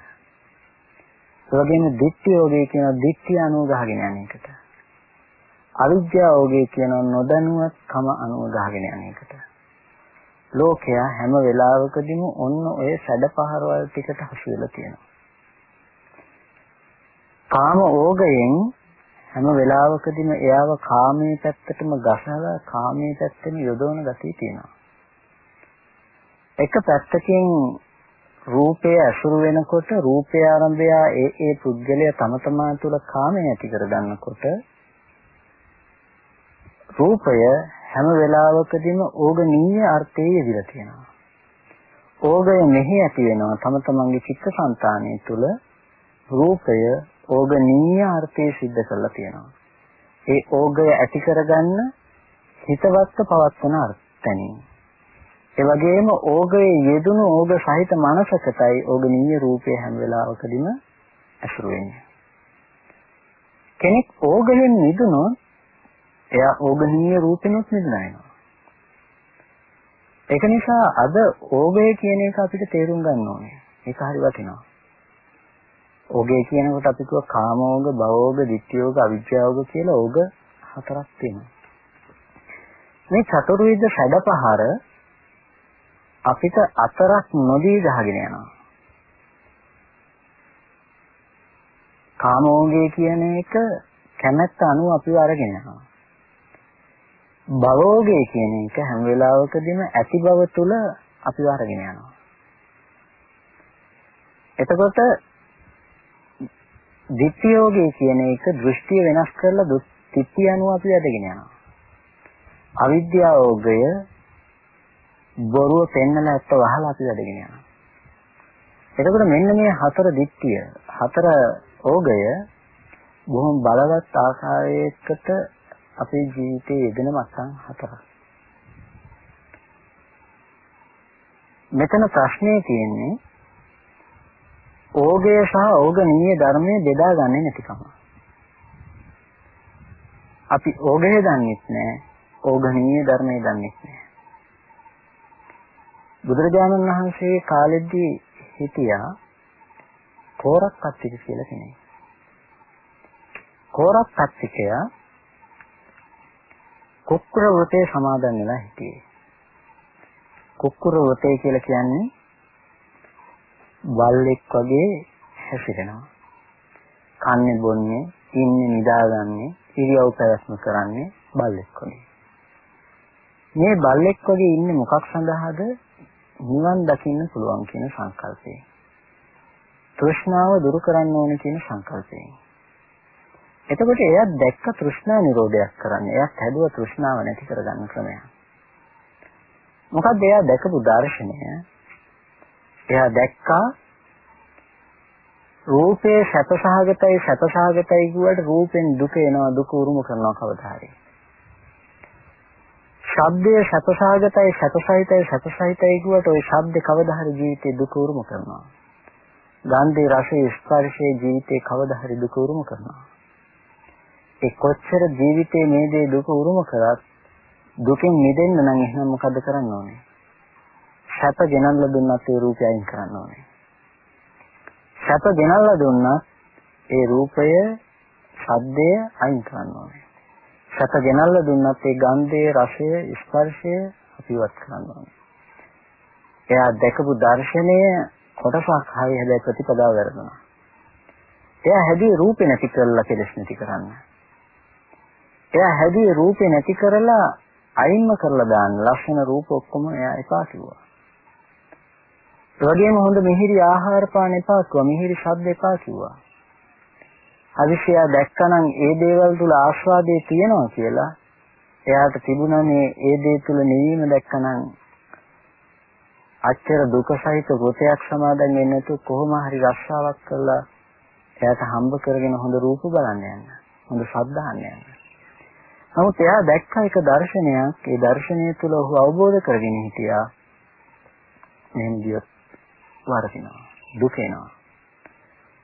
ඒ වගේම ditthi යෝගේ කියනවා ditthi අනුව ගහගෙන යන එකට. අවිද්‍යාවෝගේ කියන නොදැනුවත්කම අනුව ගහගෙන යන එකට. ලෝකයා හැම වෙලාවකදීම ඔන්න ඔය සැඩ පහරවල් ටිකට හසු වෙලා තියෙනවා. කාම ඕගයෙන් හැම වෙලාවකදීම එයාව කාමයේ පැත්තටම ගසලා කාමයේ පැත්තෙම යොදවන ගතිය තියෙනවා. එක පැත්තකින් රූපය ඇසුරු වෙනකොට රූපය ආරම්භය ඒ ඒ පුද්ගලයා තම තමා තුළ කාමය ඇති කර ගන්නකොට රූපය හැම වෙලාවකදීම ඕගනීය අර්ථයේ යෙදලා තියෙනවා. ඕගය මෙහි ඇති වෙනවා තම තමන්ගේ චිත්තසංතානය තුළ රූපය ඕගනීය අර්ථයේ සිද්ධ කරලා තියෙනවා. ඒ ඕගය ඇති කරගන්න හිතවත්ව පවත්වන අර්ථණින්. ඒ වගේම ඕගයේ යෙදුණු ඕග සහිත මනසකටයි ඕගනීය රූපය හැම වෙලාවකදීම ඇසුරු වෙන්නේ. කෙනෙක් ඕගයෙන් මිදුණොත් එයා ඕගනීය රූපෙනොත් නිදලා යනවා. ඒක නිසා අද ඕගය කියන එක අපිට තේරුම් ගන්න ඕනේ. ඒක හරි වටිනවා. ඕගය කියනකොට අපි කිව්ව කාමෝග, භවෝග, ditthiyෝග, අවිජ්ජාෝග කියලා ඕග හතරක් තියෙනවා. මේ චතුර්විධ සැඩපහර අපිට අතරක් නොදී ගහගෙන යනවා. කාමෝගය කියන එක කැමැත්ත අනුව අපිව අරගෙන යනවා. භවෝගය කියන එක හැම වෙලාවකදීම ඇති බව තුල අපි අරගෙන යනවා. එතකොට ditthiyෝගය කියන එක දෘෂ්ටිය වෙනස් කරලා ditthිය අනුව අපි වැඩගෙන යනවා. අවිද්‍යාවෝගය බොරුව පෙන්නලා ඇත්ත වහලා අපි වැඩගෙන යනවා. එතකොට මෙන්න මේ හතර ditthිය හතර ඕගය බොහොම බලවත් ආකාරයකට අපේ ජීවිතයේ යෙදෙන මට්ටම් හතරක්. මෙතන ප්‍රශ්නේ තියෙන්නේ ඕගය සහ ඕගනීය ධර්මයේ බෙදා ගන්නේ නැතිකම. අපි ඕගය දන්නෙත් නැහැ, ඕගනීය ධර්මයේ දන්නෙත් නැහැ. බුදුරජාණන් වහන්සේ කාලෙදී හිටියා කෝරක් කත්තික කියලා කෙනෙක්. කෝරක් කත්තිකයා කුක්කුර වෘතේ සමාදන් වෙලා හිටියේ. කුක්කුර වෘතේ කියලා කියන්නේ බල්ලෙක් වගේ හැසිරෙනවා. කන්නේ බොන්නේ, ඉන්නේ නිදාගන්නේ, ඉරියව් පැවැත්ම කරන්නේ බල්ලෙක් වගේ. මේ බල්ලෙක් වගේ ඉන්නේ මොකක් සඳහාද? නිවන් දකින්න පුළුවන් කියන සංකල්පයෙන්. තෘෂ්ණාව දුරු කරන්න ඕනේ කියන සංකල්පයෙන්. එතකොට එයා දැක්ක තෘෂ්ණා නිරෝධයක් කරන්නේ. එයා හැදුව තෘෂ්ණාව නැති කරගන්න ක්‍රමයක්. මොකක්ද එයා දැකපු දර්ශනය? එයා දැක්කා රූපේ සැපසහගතයි සැපසහගතයි කියුවට රූපෙන් දුක එනවා දුක උරුම කරනවා කවදා හරි. ශබ්දයේ සැපසහගතයි සැපසහිතයි සැපසහිතයි කියුවට ওই ශබ්ද කවදා හරි ජීවිතේ දුක උරුම කරනවා. ගන්ධේ රසයේ ස්පර්ශයේ ජීවිතේ කවදා හරි දුක උරුම කරනවා. ඒ කොච්චර ජීවිතේ මේ දේ දුක උරුම කරත් දුකෙන් මිදෙන්න නම් එහෙනම් මොකද කරන්න ඕනේ? සැප ගෙනල්ලා දුන්නත් ඒ රූපය අයින් කරන්න ඕනේ. සැප ගෙනල්ලා දුන්නත් ඒ රූපය, ශබ්දය අයින් කරන්න ඕනේ. සැප ගෙනල්ලා දුන්නත් ඒ ගන්ධය, රසය, ස්පර්ශය අපිවත් කරන්න ඕනේ. එයා දැකපු දර්ශනය කොටසක් හරි හැබැයි ප්‍රතිපදාව වැරදුනා. එයා හැදී රූපේ නැති කරලා කෙලස් නැති කරන්න. එයා හැදී රූපේ නැති කරලා අයින්ම කරලා දාන්න ලක්ෂණ රූප ඔක්කොම එයා එපා කිව්වා. ඒ වගේම හොඳ මිහිරි ආහාර පාන එපා කිව්වා. මිහිරි ශබ්ද එපා කිව්වා. හදිසියා දැක්කනම් ඒ දේවල් තුල ආස්වාදයේ තියෙනවා කියලා එයාට තිබුණා මේ ඒ දේ තුල නිවීම දැක්කනම් අච්චර දුක සහිත ගොතයක් සමාදන් වෙන්නේ නැතුව කොහොම හරි රස්සාවක් කරලා එයාට හම්බ කරගෙන හොඳ රූප බලන්න යන්න. හොඳ ශබ්ද අහන්න යන්න. නමුත් එයා දැක්ක එක දර්ශනයක් ඒ දර්ශනය තුළ ඔහු අවබෝධ කරගෙන හිටියා. මෙහෙම ගියොත් වරදිනවා. දුක එනවා.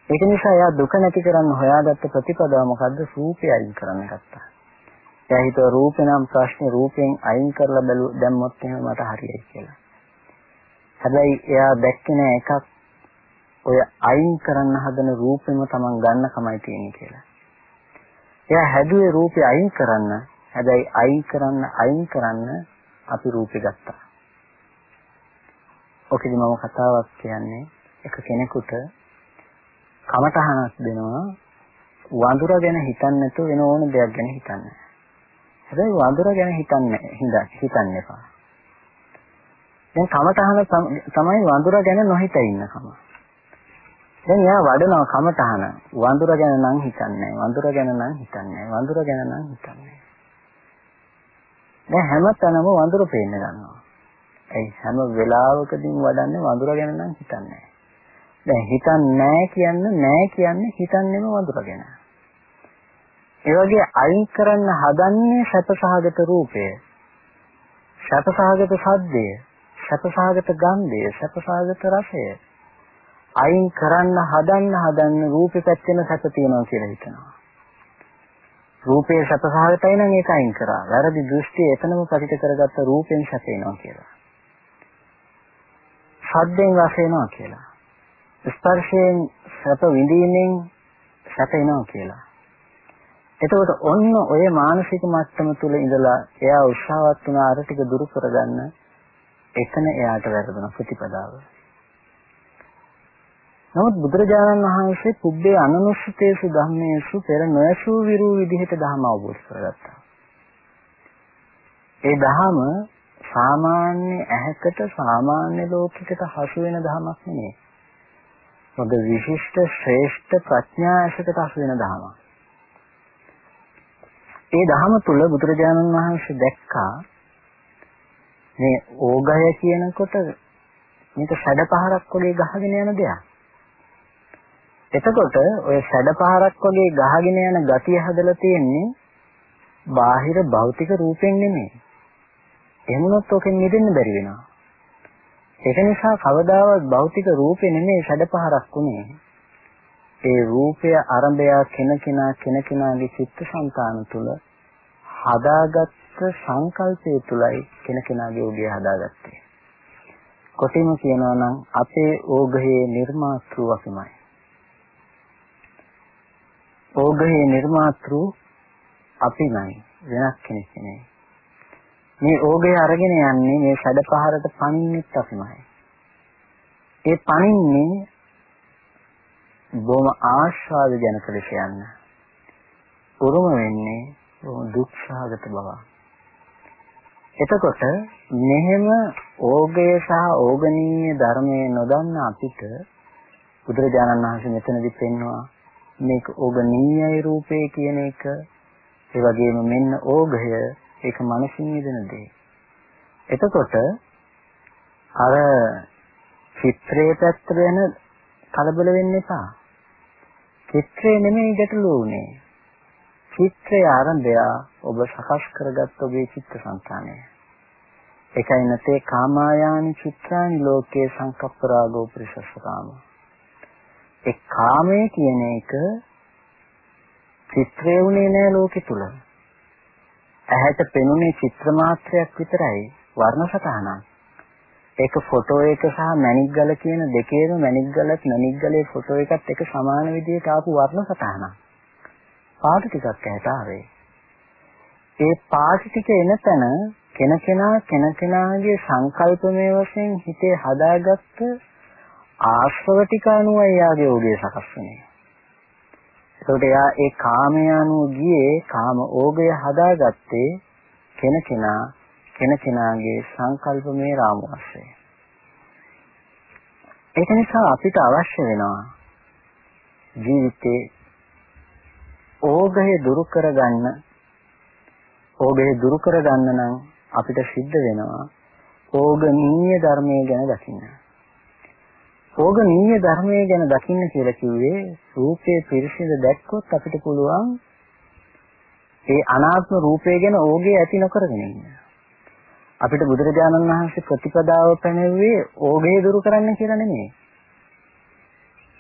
ඒක නිසා එයා දුක නැති කරන්න හොයාගත්ත ප්‍රතිපදාව මොකද්ද? රූපය අයින් කරන්න ගත්තා. එයා හිතුවා රූපේ නම් ප්‍රශ්නේ රූපෙන් අයින් කරලා බැලු දැම්මොත් එහෙම මට හරියයි කියලා. හැබැයි එයා දැක්කේ නෑ එකක් ඔය අයින් කරන්න හදන රූපෙම Taman ගන්න කමයි තියෙන්නේ කියලා. එයා හැදුවේ රූපේ අයින් කරන්න. හැබැයි අයින් කරන්න අයින් කරන්න අපි රූපේ ගත්තා. ඔකෙදි මම කතාවක් කියන්නේ එක කෙනෙකුට කමටහනක් දෙනවා වඳුර ගැන හිතන්නේ නැතුව වෙන ඕන දෙයක් ගැන හිතන්නේ. හැබැයි වඳුර ගැන හිතන්නේ හිතන්න එපා. දැන් කමටහන තමයි වඳුර ගැන නොහිත ඉන්නකම. දැන් එයා වඩනවා කමටහන වඳුර ගැන නම් හිතන්නේ වඳුර ගැන නම් හිතන්නේ වඳුර ගැන නම් හිතන්නේ. දැන් හැමතැනම වඳුර පේන්න ගන්නවා. ඒ හැම වෙලාවකදීම වඩන්නේ වඳුර ගැන නම් හිතන්නේ දැන් හිතන්නේ නැහැ කියන්නේ නැහැ කියන්නේ හිතන්නේම වඳුර ගැන. ඒ වගේ අයින් කරන්න හදන්නේ සැපසහගත රූපය. සැපසහගත ශබ්දය, සැපසහගත ගන්ධය, සැපසහගත රසය. අයින් කරන්න හදන්න හදන්න රූපේ පැත්තෙන සැප තියනවා කියලා හිතනවා. රූපේ සැපසහගතයි නම් ඒක අයින් කරා. වැරදි දෘෂ්ටි එතනම පිටිට කරගත්ත රූපෙන් සැපේනවා කියලා. ශබ්දයෙන් රස එනවා කියලා. ස්පර්ශයෙන් සැප විඳීමෙන් සැප එනවා කියලා. එතකොට ඔන්න ඔය මානසික මට්ටම තුල ඉඳලා එයා උත්සාහවත් වුණා අර ටික දුරු කරගන්න එතන එයාට වැරදුන ප්‍රතිපදාව. නමුත් බුදුරජාණන් වහන්සේ පුබ්බේ අනනුස්සතේසු ධම්මේසු පෙර නොයසූ විරු විදිහට ධර්ම අවබෝධ කරගත්තා. ඒ ධහම සාමාන්‍ය ඇහැකට සාමාන්‍ය ලෝකයකට හසු වෙන ධමයක් නෙමෙයි. මොකද විශිෂ්ට ශ්‍රේෂ්ඨ ප්‍රඥා ඇසකට හසු වෙන ධමයක්. ඒ ධම තුල බුදුරජාණන් වහන්සේ දැක්කා මේ ඕගය කියනකොට මේක සැඩපහරක් වගේ ගහගෙන යන දෙයක්. එතකොට ඔය සැඩපහරක් වගේ ගහගෙන යන ගතිය හදලා තියෙන්නේ බාහිර භෞතික රූපෙන් නෙමෙයි. එහෙම වුණොත් ඔකෙන් මිදෙන්න බැරි වෙනවා. ඒක නිසා කවදාවත් භෞතික රූපේ නෙමෙයි ෂඩපහරක් උනේ. ඒ රූපය අරඹය කෙනකෙනා කෙනකෙනාගේ චිත්තසංතාන තුල හදාගත්ත සංකල්පය තුලයි කෙනකෙනාගේ උගේ හදාගත්තේ. කොටිම කියනවා නම් අපේ ඕගහේ නිර්මාතෘ වශමයි. ඕගහේ නිර්මාතෘ අපිමයි වෙනස් කෙනෙක් නෙමෙයි. මේ ඕගය අරගෙන යන්නේ මේ සැඩපහරට පනින්නෙත් අපිමයි. ඒ පනින්නේ බොහොම ආශාද ජනක ලෙස යන්න. උරුම වෙන්නේ බොහොම දුක්ඛාගත බව. එතකොට මෙහෙම ඕගය සහ ඕගනීය ධර්මයේ නොදන්න අපිට බුදුරජාණන් වහන්සේ මෙතනදි පෙන්වුවා මේක ඕගනීයයි රූපේ කියන එක ඒ වගේම මෙන්න ඕගය ඒක මනසින් නිදෙන දේ. එතකොට අර චිත්‍රයේ පැත්ත වෙන කලබල වෙන්න එපා. චිත්‍රය නෙමෙයි ගැටලු උනේ. චිත්‍රයේ ආරම්භය ඔබ සකස් කරගත් ඔබේ චිත්තසංතානය. ඒකයි නැතේ කාමායානි චිත්‍රානි ලෝකේ සංකප්ප රාගෝ ප්‍රසස්සකාම. ඒ කාමයේ කියන එක චිත්‍රය උනේ නෑ ලෝකෙ තුල. ඇහැට පෙනුනේ චිත්‍ර මාත්‍රයක් විතරයි වර්ණ සටහනක්. ඒක ෆොටෝ එක සහ මැණික් ගල කියන දෙකේම මැණික් ගලත් මැණික් ගලේ ෆොටෝ එකත් එක සමාන විදිහට ආපු වර්ණ සටහනක්. පාට ටිකක් ඇහැට ආවේ. ඒ පාට ටික එන තැන කෙනකෙනා කෙනකෙනාගේ සංකල්පමය වශයෙන් හිතේ හදාගත්ත ආශ්‍රව ටික අනුවයි යාගේ ඕගේ සකස් වෙන්නේ. ඒකට එයා ඒ කාමයේ අනුව ගියේ කාම ඕගය හදාගත්තේ කෙනකෙනා කෙනකෙනාගේ සංකල්පමය රාමුවස්සේ. ඒක නිසා අපිට අවශ්‍ය වෙනවා ජීවිතේ ඕගය දුරු කරගන්න ඕගය දුරු කරගන්න නම් අපිට සිද්ධ වෙනවා ඕගනීය ධර්මයේ ගැන දකින්න. ඕගනීය ධර්මයේ ගැන දකින්න කියලා කිව්වේ රූපයේ පිරිසිඳ දැක්කොත් අපිට පුළුවන් ඒ අනාත්ම රූපය ගැන ඕගේ ඇති නොකරගෙන ඉන්න. අපිට බුදුරජාණන් වහන්සේ ප්‍රතිපදාව පැනෙව්වේ ඕගේ දුරු කරන්න කියලා නෙමෙයි.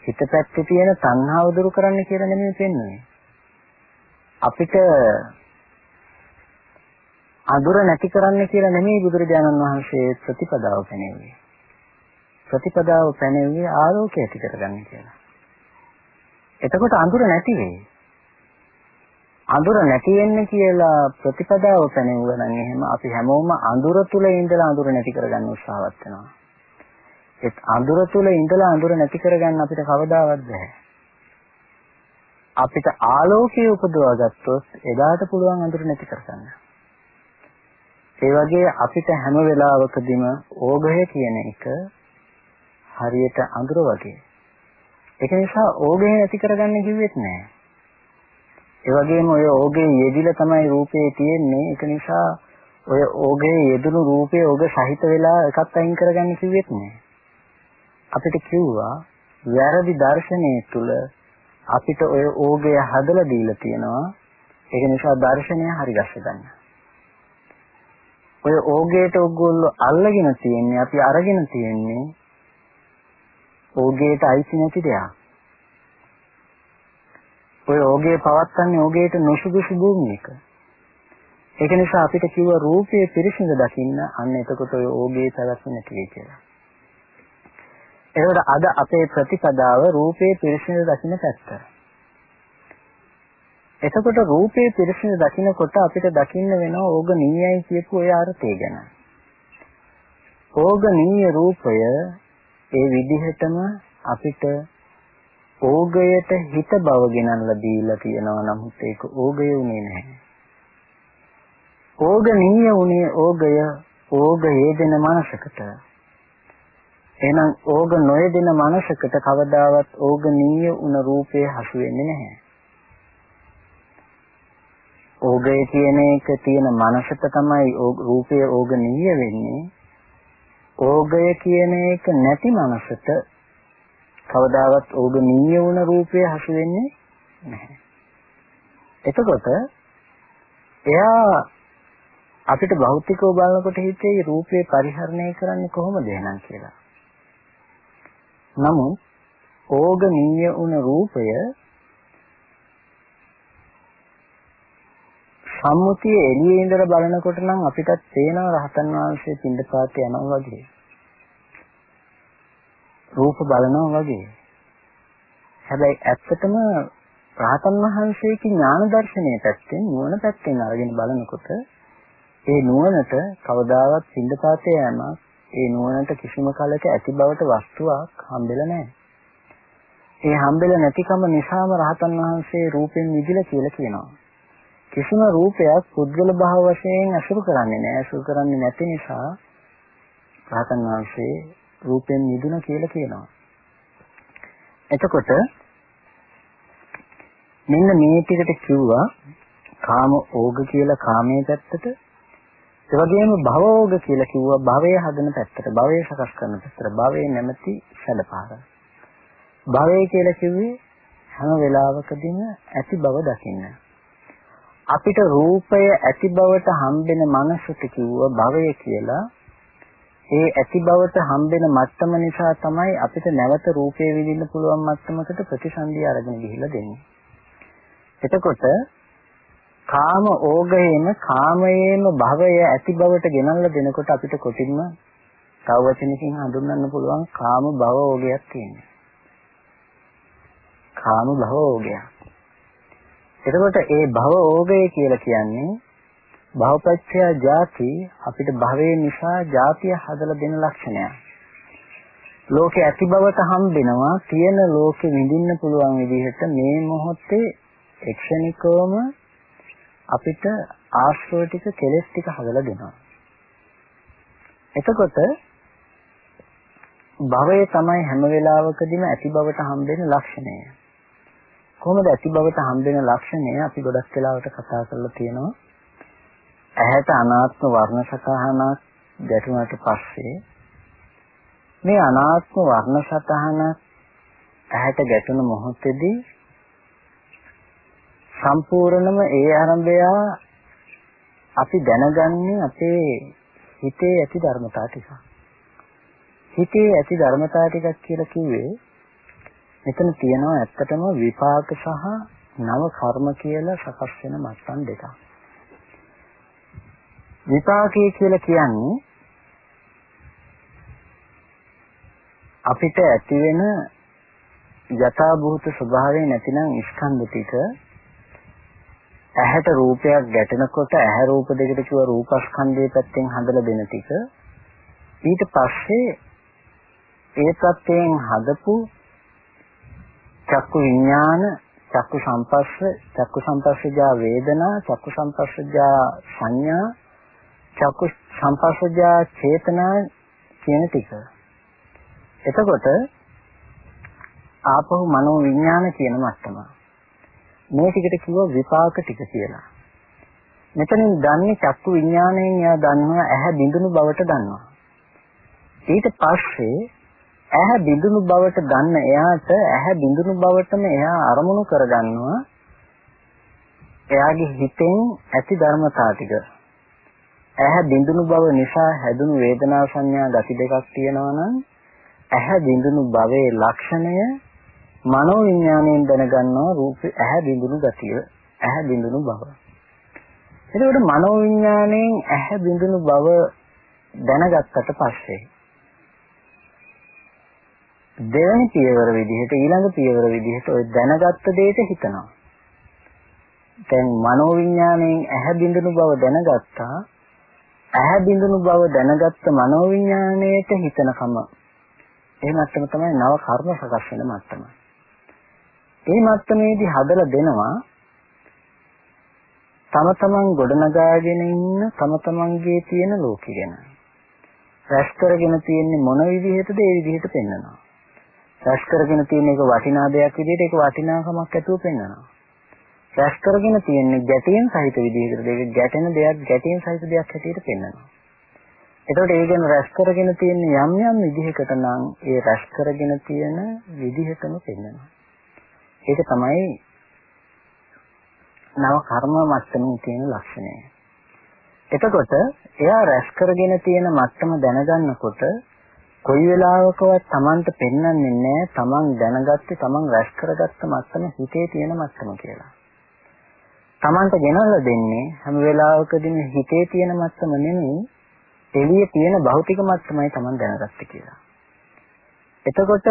හිත පැත්තේ තියෙන තණ්හාව දුරු කරන්න කියලා නෙමෙයි පෙන්වන්නේ. අපිට අඳුර නැති කරන්න කියලා නෙමෙයි බුදුරජාණන් වහන්සේ ප්‍රතිපදාව පැනෙව්වේ. ප්‍රතිපදාව පැනෙන්නේ ආලෝකය ඇති කරගන්න කියලා. එතකොට අඳුර නැති වෙයි. අඳුර නැති වෙන්න කියලා ප්‍රතිපදාව පැනෙවුවා නම් එහෙම අපි හැමෝම අඳුර තුල ඉඳලා අඳුර නැති කරගන්න උත්සාහවත් වෙනවා. ඒත් අඳුර තුල ඉඳලා අඳුර නැති කරගන්න අපිට කවදාවත් බෑ. අපිට ආලෝකය උපදවා ගත්තොත් එදාට පුළුවන් අඳුර නැති කරගන්න. ඒ වගේ අපිට හැම වෙලාවකදීම ඕගය කියන එක හරියට අඳුර වගේ. ඒක නිසා ඕගේ නැති කරගන්න කිව්වෙත් නෑ. ඒ වගේම ඔය ඕගේ යෙදිලා තමයි රූපේ තියෙන්නේ. ඒක නිසා ඔය ඕගේ යෙදුණු රූපේ ඕග සහිත වෙලා එකත් අයින් කරගන්න කිව්වෙත් නෑ. අපිට කිව්වා වැරදි දර්ශනයේ තුල අපිට ඔය ඕගය හදලා දීලා තියෙනවා. ඒක නිසා දර්ශනය හරි ගස්ස ගන්න. ඔය ඕගේට ඔයගොල්ලෝ අල්ලගෙන තියෙන්නේ අපි අරගෙන තියෙන්නේ ඕගේට අයිති නැති දෙයක්. ඔය ඕගේ පවත්තන්නේ ඕගේට නොසුදුසු භූමියක. ඒක නිසා අපිට කිව්ව රූපයේ පිරිසිඳ දකින්න අන්න එතකොට ඔය ඕගේ පැවැත්ම නැති වෙයි කියලා. ඒකට අද අපේ ප්‍රතිපදාව රූපයේ පිරිසිඳ දකින්න පැත්ත. එතකොට රූපයේ පිරිසිඳ දකින්නකොට අපිට දකින්න වෙනවා ඕග නීයයි කියපු ඔය අර්ථය ගැන. ඕග නීය රූපය ඒ විදිහටම අපිට ඕගයට හිත බව ගෙනල්ලා දීලා තියෙනවා නමුත් ඒක ඕගය උනේ නැහැ. ඕගනීය උනේ ඕගය ඕග යෙදෙන මනසකට. එහෙනම් ඕග නොයෙදෙන මනසකට කවදාවත් ඕගනීය උන රූපේ හසු වෙන්නේ නැහැ. ඕගය කියන එක තියෙන මනසට තමයි රූපය ඕගනීය වෙන්නේ. ඕගය කියන එක නැති මනසට කවදාවත් ඕගනීය වුණ රූපය හසු වෙන්නේ නැහැ. එතකොට එයා අපිට භෞතිකව බලනකොට හිතේ රූපේ පරිහරණය කරන්නේ කොහොමද එහෙනම් කියලා. නමුත් ඕගනීය වුණ රූපය සම්මුතිය එළියේ ඉඳලා බලනකොට නම් අපිට තේනවා රහතන් වහන්සේ පින්දපාත යනවා වගේ. රූප බලනවා වගේ. හැබැයි ඇත්තටම රහතන් වහන්සේගේ ඥාන දර්ශනයේ පැත්තෙන් නුවණ පැත්තෙන් අරගෙන බලනකොට ඒ නුවණට කවදාවත් පින්දපාතේ යෑමක් ඒ නුවණට කිසිම කලක ඇති බවට වස්තුවක් හම්බෙලා නැහැ. ඒ හම්බෙලා නැතිකම නිසාම රහතන් වහන්සේ රූපෙන් මිදිලා කියලා කියනවා. කිසිම රූපයක් පුද්ගල භාව වශයෙන් අසුරු කරන්නේ නැහැ. අසුරු කරන්නේ නැති නිසා රහතන් වහන්සේ රූපෙන් නිදුන කියලා කියනවා. එතකොට මෙන්න මේ ටිකට කිව්වා කාම ඕග කියලා කාමයේ පැත්තට ඒ වගේම භව ඕග කියලා කිව්වා භවය හදන පැත්තට භවය සකස් කරන පැත්තට භවයේ නැමැති සැලපාර භවය කියලා කිව්වේ හැම වෙලාවකදීම ඇති බව දකින්න අපිට රූපය ඇති බවට හම්බෙන මනසට කිව්ව භවය කියලා ඒ ඇති බවට හම්බෙන මට්ටම නිසා තමයි අපිට නැවත රූපේ විඳින්න පුළුවන් මට්ටමකට ප්‍රතිසන්දිය අරගෙන ගිහිල්ලා දෙන්නේ. එතකොට කාම ඕගයේම කාමයේම භවය ඇති බවට ගෙනල්ලා දෙනකොට අපිට කොටින්ම තව වචනකින් හඳුන්වන්න පුළුවන් කාම භව ඕගයක් තියෙනවා. කාම භව ඕගයක්. එතකොට ඒ භව ඕගය කියලා කියන්නේ භවපච්චය ජාති අපිට භවයේ නිසා ජාතිය හදලා දෙන ලක්ෂණයක්. ලෝකේ ඇති බවට හම්බෙනවා තියෙන ලෝකෙ විඳින්න පුළුවන් විදිහට මේ මොහොතේ එක්ෂණිකවම අපිට ආශ්‍රව ටික කෙලස් ටික හදලා දෙනවා. එතකොට භවය තමයි හැම වෙලාවකදීම ඇති බවට හම්බෙන ලක්ෂණය. කොහොමද ඇති බවට හම්බෙන ලක්ෂණය අපි ගොඩක් වෙලාවට කතා කරලා තියෙනවා. ඇහැට අනාත්ම වර්ණ සතහනක් ගැටුණාට පස්සේ මේ අනාත්ම වර්ණ සතහන ඇහැට ගැටුණු මොහොතේදී සම්පූර්ණම ඒ ආරම්භය අපි දැනගන්නේ අපේ හිතේ ඇති ධර්මතා ටික. හිතේ ඇති ධර්මතා ටිකක් කියලා කිව්වේ මෙතන තියෙනවා ඇත්තටම විපාක සහ නව කර්ම කියලා සකස් වෙන මට්ටම් දෙකක්. විපාකයේ කියලා කියන්නේ අපිට ඇති වෙන යථා භූත ස්වභාවය නැතිනම් ස්කන්ධ ටික ඇහැට රූපයක් ගැටෙනකොට ඇහැ රූප දෙකට කිව්ව රූපස්කන්ධයේ පැත්තෙන් හදලා දෙන ටික ඊට පස්සේ ඒ පැත්තෙන් හදපු චක්කු විඥාන චක්කු සංපස්ස චක්කු සංපස්සජා වේදනා චක්කු සංපස්සජා සංඥා චක්කු සංපස්සජා චේතනා කියන ටික එතකොට ආපහු මනෝ විඥාන කියන මට්ටම. මේ ටිකට කිව්ව විපාක ටික කියලා. මෙතනින් දන්නේ චක්කු විඥාණයෙන් එයා දන්නවා ඇහැ බිඳුණු බවට දන්නවා. ඊට පස්සේ ඇහැ බිඳුණු බවට දන්න එයාට ඇහැ බිඳුණු බවටම එයා අරමුණු කරගන්නවා. එයාගේ හිතෙන් ඇති ධර්මතා ටික. ඇහැ බිඳුණු බව නිසා හැදුණු වේදනා සංඥා ගති දෙකක් තියෙනවා නම් ඇහැ බිඳුණු භවයේ ලක්ෂණය මනෝ විඥාණයෙන් දැනගන්නවා රූප ඇහැ බිඳුණු ගතිය ඇහැ බිඳුණු භව. එතකොට මනෝ විඥාණයෙන් ඇහැ බිඳුණු භව දැනගත්තට පස්සේ දෙවෙනි පියවර විදිහට ඊළඟ පියවර විදිහට ඔය දැනගත්ත දෙයට හිතනවා. දැන් මනෝ විඥාණයෙන් ඇහැ බිඳුණු බව දැනගත්තා. ඇහැ බිඳුණු බව දැනගත්ත මනෝ විඥාණයට හිතනකම ඒ මට්ටම තමයි නව කර්ම සකස් වෙන මට්ටම. මේ මට්ටමේදී හදලා දෙනවා තම තමන් ගොඩනගාගෙන ඉන්න තම තමන්ගේ තියෙන ලෝකෙ ගැන. රැස් කරගෙන තියෙන්නේ මොන විදිහටද ඒ විදිහට පෙන්වනවා. රැස් කරගෙන තියෙන එක වටිනා දෙයක් විදිහට ඒක වටිනාකමක් ඇතුව පෙන්වනවා. රැස් කරගෙන තියෙන්නේ ගැටයෙන් සහිත විදිහකට ඒක ගැටෙන දෙයක් ගැටයෙන් සහිත දෙයක් හැටියට පෙන්වනවා. එතකොට ඒ ගැන රැස් කරගෙන තියෙන යම් යම් විදිහකට නම් ඒ රැස් කරගෙන තියෙන විදිහටම පෙන්වනවා. ඒක තමයි නව කර්ම මට්ටමේ තියෙන ලක්ෂණය. එතකොට එයා රැස් කරගෙන තියෙන මට්ටම දැනගන්නකොට කොයි වෙලාවකවත් Tamanට පෙන්වන්නේ නැහැ Taman දැනගත්තේ Taman රැස් කරගත්ත මට්ටම හිතේ තියෙන මට්ටම කියලා. Tamanට ගෙනල්ලා දෙන්නේ හැම වෙලාවකදීම හිතේ තියෙන මට්ටම නෙමෙයි එළියේ තියෙන භෞතික මට්ටමයි Taman දැනගත්තේ කියලා. එතකොට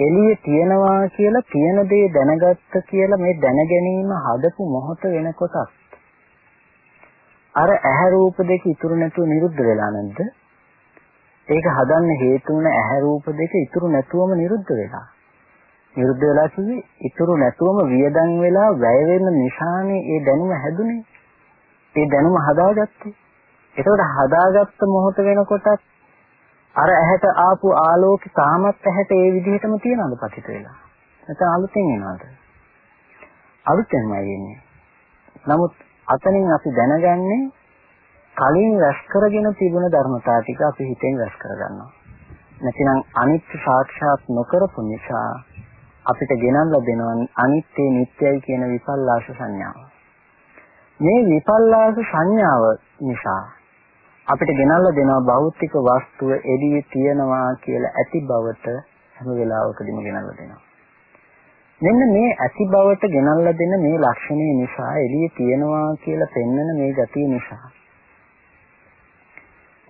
එළියේ තියෙනවා කියලා තියෙන දේ දැනගත්ත කියලා මේ දැනගැනීම හදපු මොහොත වෙනකොටත් අර ඇහැ රූප දෙක ඉතුරු නැතුව නිරුද්ධ වෙලා නැද්ද? ඒක හදන්න හේතු වුණ ඇහැ රූප දෙක ඉතුරු නැතුවම නිරුද්ධ වෙලා. නිරුද්ධ වෙලා කිව්වේ ඉතුරු නැතුවම වියදම් වෙලා වැය වෙන නිසානේ ඒ දැනුම හැදුනේ. ඒ දැනුම හදාගත්තේ. එතකොට හදාගත්ත මොහොත වෙනකොටත් අර ඇහැට ආපු ආලෝකය තාමත් ඇහැට ඒ විදිහටම තියනවද පතිත වෙලා? නැත්නම් අලුතෙන් එනවද? අලුතෙන්මයි එන්නේ. නමුත් අතනින් අපි දැනගන්නේ කලින් රැස් කරගෙන තිබුණ ධර්මතා ටික අපි හිතෙන් රැස් කරගන්නවා. නැතිනම් අනිත්‍ය සාක්ෂාත් නොකරපු නිසා අපිට ගෙනල්ලා දෙනවා අනිත්‍ය නිට්ටයයි කියන විපල්ලාස සංඥාව. මේ විපල්ලාස සංඥාව නිසා අපිට ගෙනල්ලා දෙනවා භෞතික වස්තුව එළියේ තියනවා කියලා ඇති බවට හැම වෙලාවකදීම ගෙනල්ලා දෙනවා. මෙන්න මේ ඇති බවට ගෙනල්ලා දෙන මේ ලක්ෂණය නිසා එළියේ තියනවා කියලා පෙන්වන මේ ගතිය නිසා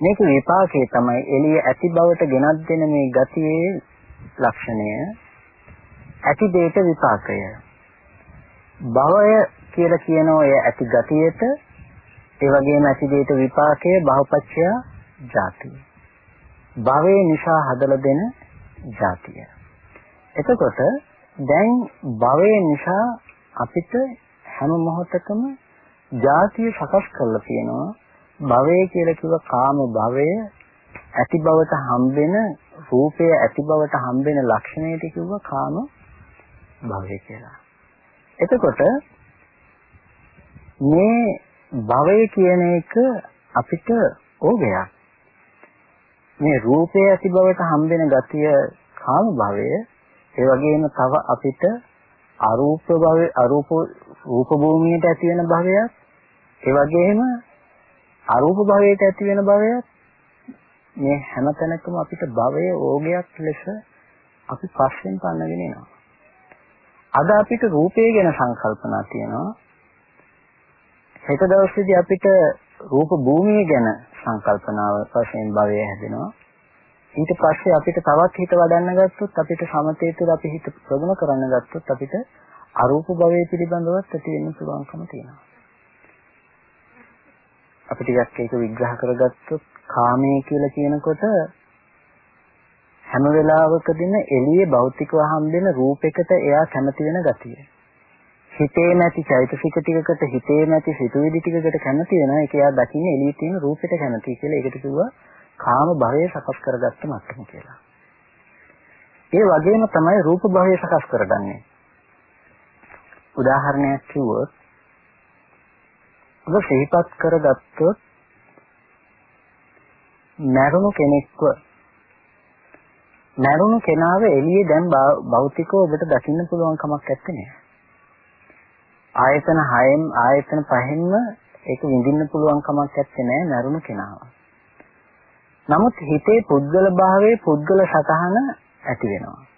මේක විපාකයේ තමයි. එළිය ඇති බවට ගෙනත් දෙන මේ ගතියේ ලක්ෂණය. ඇති දෙයට විපාකය. භවය කියලා කියන ඔය ඇති ගතියට ඒ වගේම ඇති දෙයට විපාකය භවපච්චය ජාතිය භවයේ නිසා හදලා දෙන ජාතිය. එතකොට දැන් භවයේ නිසා අපිට හැම මොහොතකම ජාතිය සකස් කරලා තියෙනවා. භවය කියලා කිව්ව කාම භවය ඇති බවට හම්බෙන රූපය ඇති බවට හම්බෙන ලක්ෂණයට කිව්ව කාම භවය කියලා. එතකොට මේ භවය කියන එක අපිට ඕගයක්. මේ රූපය ඇති බවට හම්බෙන ගතිය කාම භවය ඒ වගේම තව අපිට අරූප භවය අරූප රූප භූමියට ඇති වෙන භවයක් ඒ වගේම අරූප භවයට ඇති වෙන භවයත් මේ හැම තැනකම අපිට භවයේ ඕගයක් ලෙස අපි පස්සෙන් පන්නගෙන එනවා. අද අපිට රූපය ගැන සංකල්පනා තියෙනවා. හෙට දවසේදී අපිට රූප භූමිය ගැන සංකල්පනාව වශයෙන් භවය හැදෙනවා. ඊට පස්සේ අපිට තවත් හිත වඩන්න ගත්තොත් අපිට සමතේ තුළ අපි හිත ප්‍රගුණ කරන්න ගත්තොත් අපිට අරූප භවය පිළිබඳවත් ඇති වෙන්න පුළුවන්කම තියෙනවා. අපි ටිකක් ඒක විග්‍රහ කරගත්තොත් කාමයේ කියලා කියනකොට හැම වෙලාවකදීම එළියේ භෞතිකව හම්බෙන රූපයකට එයා කැමති වෙන ගතිය. හිතේ නැති චෛතසික ටිකකට හිතේ නැති සිතුවිලි ටිකකට කැමති වෙන එක එයා දකින්නේ එළියේ තියෙන රූපෙට කැමති කියලා. ඒකට කිව්වා කාම භවය සකස් කරගත්ත මට්ටම කියලා. ඒ වගේම තමයි රූප භවය සකස් කරගන්නේ. උදාහරණයක් කිව්වොත් ඔබ සිහිපත් කරගත්තොත් මරුණු කෙනෙක්ව මරුණු කෙනාව එළියේ දැන් භෞතිකව ඔබට දකින්න පුළුවන් කමක් නැත්තේ ආයතන 6න් ආයතන 5න්ම ඒක විඳින්න පුළුවන් කමක් නැත්තේ නෑ මරුණු කෙනාව. නමුත් හිතේ පුද්ගල භාවයේ පුද්ගල සතහන ඇති වෙනවා.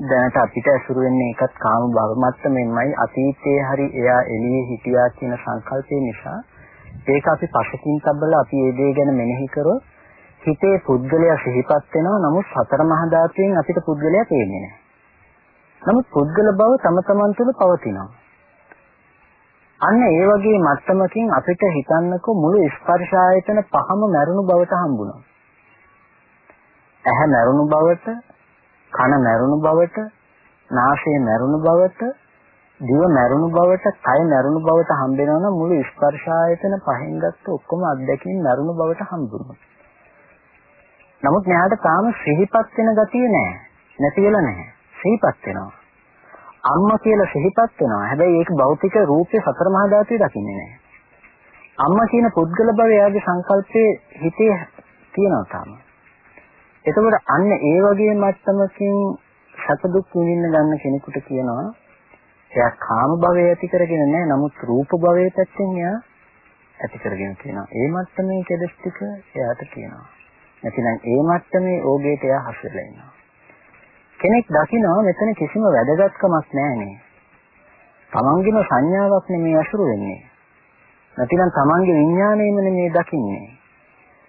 දැනට අපිට ඇසුරු වෙන්නේ ඒකත් කාම භව මට්ටමෙන්මයි. අතීතයේ හරි එයා එළියේ හිටියා කියන සංකල්පය නිසා ඒක අපි පසකින් තබලා අපි ඒ දේ ගැන මෙනෙහි කරොත් හිතේ පුද්ගලයා සිහිපත් වෙනවා. නමුත් සතර මහා ධාතුවෙන් අපිට පුද්ගලයා පේන්නේ නැහැ. නමුත් පුද්ගල බව තම තමන් තුළ පවතිනවා. අන්න ඒ වගේ මට්ටමකින් අපිට හිතන්නකෝ මුළු ස්පර්ශ ආයතන පහම මරුණු බවට හම්බුණා. ඇහැ මරුණු බවට කන මැරුණු බවට, නාසය මැරුණු බවට, දිව මැරුණු බවට, කය මැරුණු බවට හම්බෙනවා නම් මුළු ස්පර්ශ ආයතන පහෙන් ගත්ත ඔක්කොම අත්දැකීම් මැරුණු බවට හම්බුනවා. නමුත් මෙයාට තාම සිහිපත් වෙන ගතිය නැහැ. නැති වෙලා නැහැ. සිහිපත් වෙනවා. අම්මා කියලා සිහිපත් වෙනවා. හැබැයි ඒක භෞතික රූපේ සතර මහා ධාතුවේ දකින්නේ නැහැ. අම්මා කියන පුද්ගල භවය යාගේ සංකල්පයේ හිතේ තියෙනවා තාම. එතකොට අන්න ඒ වගේ මට්ටමකින් සැප දුක් විඳින්න ගන්න කෙනෙකුට කියනවා එයා කාම භවය ඇති කරගෙන නැහැ නමුත් රූප භවයේ පැත්තෙන් එයා ඇති කරගෙන තියෙනවා. ඒ මට්ටමේ කෙලස් ටික එයාට කියනවා. නැතිනම් ඒ මට්ටමේ ඕගේට එයා හසුරලා ඉන්නවා. කෙනෙක් දකිනවා මෙතන කිසිම වැදගත්කමක් නැහැ තමන්ගේම සංඥාවක් නෙමේ අසුරු වෙන්නේ. නැතිනම් තමන්ගේ විඥාණයම නෙමේ දකින්නේ.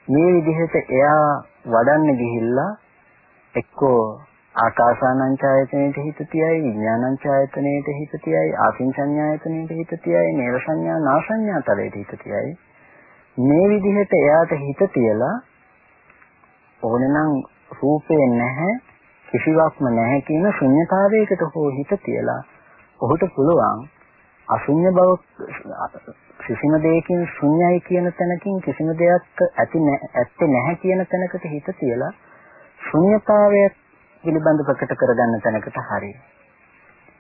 මේ විදිහට එයා වඩන්න ගිහිල්ලා එක්කෝ ආකාසානංචායතනෙට හිත තියයි විඥානංචායතනෙට හිත තියයි ආකින්චඤ්ඤායතනෙට හිත තියයි නේර සංඥා නාසඤ්ඤා තලයට හිත තියයි. මේ විදිහට එයාට හිත තියලා ඕනනම් රූපේ නැහැ කිසිවක්ම නැහැ කියන ශුන්්‍යතාවයකට හෝ හිත තියලා ඔහුට පුළුවන් අශුන්‍ය බව කිසිම දෙයකින් ශුන්‍යයි කියන තැනකින් කිසිම දෙයක් ඇති ඇත්තේ නැහැ කියන තැනකට හිත තියලා ශුන්‍යතාවය පිළිබඳ ප්‍රකට කරගන්න තැනකට හරි.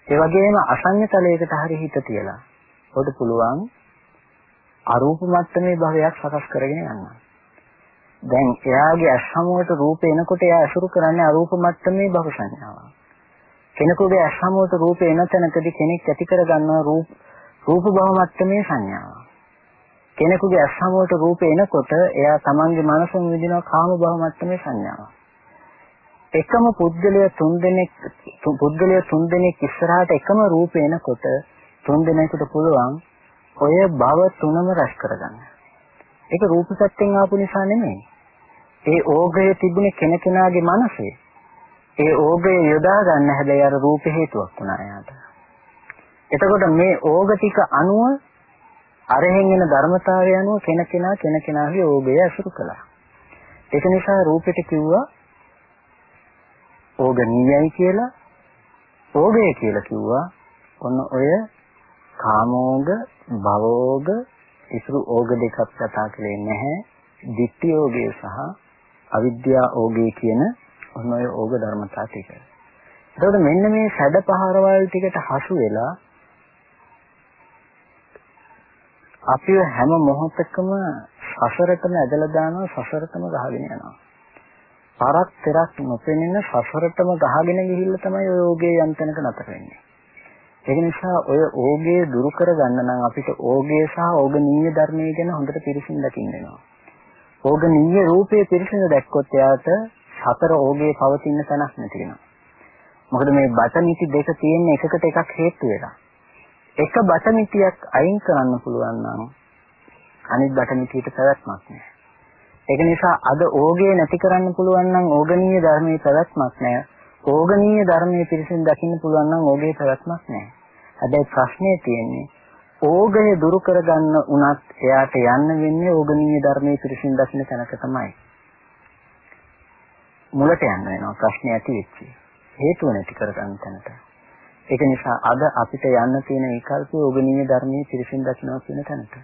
ඒ වගේම අසඤ්ඤ තලයකට හරි හිත තියලා ඔබට පුළුවන් අරූප මට්ටමේ භවයක් සකස් කරගෙන යන්න. දැන් එයාගේ ඇස් සමුවට රූප එනකොට එයා අසුරු කරන්නේ අරූප මට්ටමේ භව සංඥාව. කෙනෙකුගේ ඇස් සමුවට රූප එන තැනකදී කෙනෙක් ඇති කරගන්නවා රූප රූප භව මට්ටමේ සංඥාව. කෙනෙකුගේ ඇස් හමුවට රූප එනකොට එයා තමන්ගේ මනසෙන් විඳින කාම භව මට්ටමේ සංඥාව. එකම පුද්ගලයා තුන්දෙනෙක් පුද්ගලයා තුන්දෙනෙක් ඉස්සරහට එකම රූපේ එනකොට තුන්දෙනෙකුට පුළුවන් ඔය භව තුනම රැස් කරගන්න. ඒක රූප සත්‍යෙන් ආපු නිසා නෙමෙයි. ඒ ඕගය තිබුණේ කෙනකෙනාගේ මනසේ. ඒ ඕගය යොදා ගන්න හැබැයි අර රූප හේතුවක් වුණා එයාට. එතකොට මේ ඕග ටික අනුව අරහෙන් එන ධර්මතාවය අනුව කෙනකෙනා කෙනකෙනාගේ ඕගය අසුරු කළා. ඒක නිසා රූපෙට කිව්වා ඕගනීයයි කියලා ඕගය කියලා කිව්වා ඔන්න ඔය කාමෝග භවෝග ඉතුරු ඕග දෙකක් කතා කළේ නැහැ ditthi ඕගය සහ අවිද්‍යා ඕගය කියන ඔන්න ඔය ඕග ධර්මතා ටික. එතකොට මෙන්න මේ සැඩ පහරවල් ටිකට හසු වෙලා අපිව හැම මොහොතකම සසරටම ඇදලා දානවා සසරටම ගහගෙන යනවා. පරක් පෙරක් නොපෙනෙන සසරටම ගහගෙන ගිහිල්ලා තමයි ඔය ඕගේ යන්තනක නතර වෙන්නේ. ඒක නිසා ඔය ඕගේ දුරු කරගන්න නම් අපිට ඕගේ සහ ඕගනීය ධර්මයේ ගැන හොඳට පිරිසිදු දකින්න වෙනවා. ඕගනීය රූපයේ පිරිසිදු දැක්කොත් එයාට සතර ඕගේ පවතින තැනක් නැති වෙනවා. මොකද මේ බටමිටි දෙක තියෙන එකකට එකක් හේතු වෙලා. එක බටමිටියක් අයින් කරන්න පුළුවන් නම් අනිත් බටමිටියට පැවැත්මක් නැහැ. ඒක නිසා අද ඕගේ නැති කරන්න පුළුවන් නම් ඕගනීය ධර්මයේ පැවැත්මක් නැහැ. ඕගනීය ධර්මයේ පිරිසින් දකින්න පුළුවන් නම් ඕගේ පැවැත්මක් නැහැ. හැබැයි ප්‍රශ්නේ තියෙන්නේ ඕගය දුරු කරගන්න උනත් එයාට යන්න වෙන්නේ ඕගනීය ධර්මයේ පිරිසින් දකින්න තැනක තමයි. මුලට යන්න වෙනවා ප්‍රශ්නේ ඇති වෙච්චි. හේතුව නැති කරගන්න තැනට. ඒක නිසා අද අපිට යන්න තියෙන විකල්පය ඕගනීය ධර්මයේ පිරිසින් දකින්නවා කියන තැනට.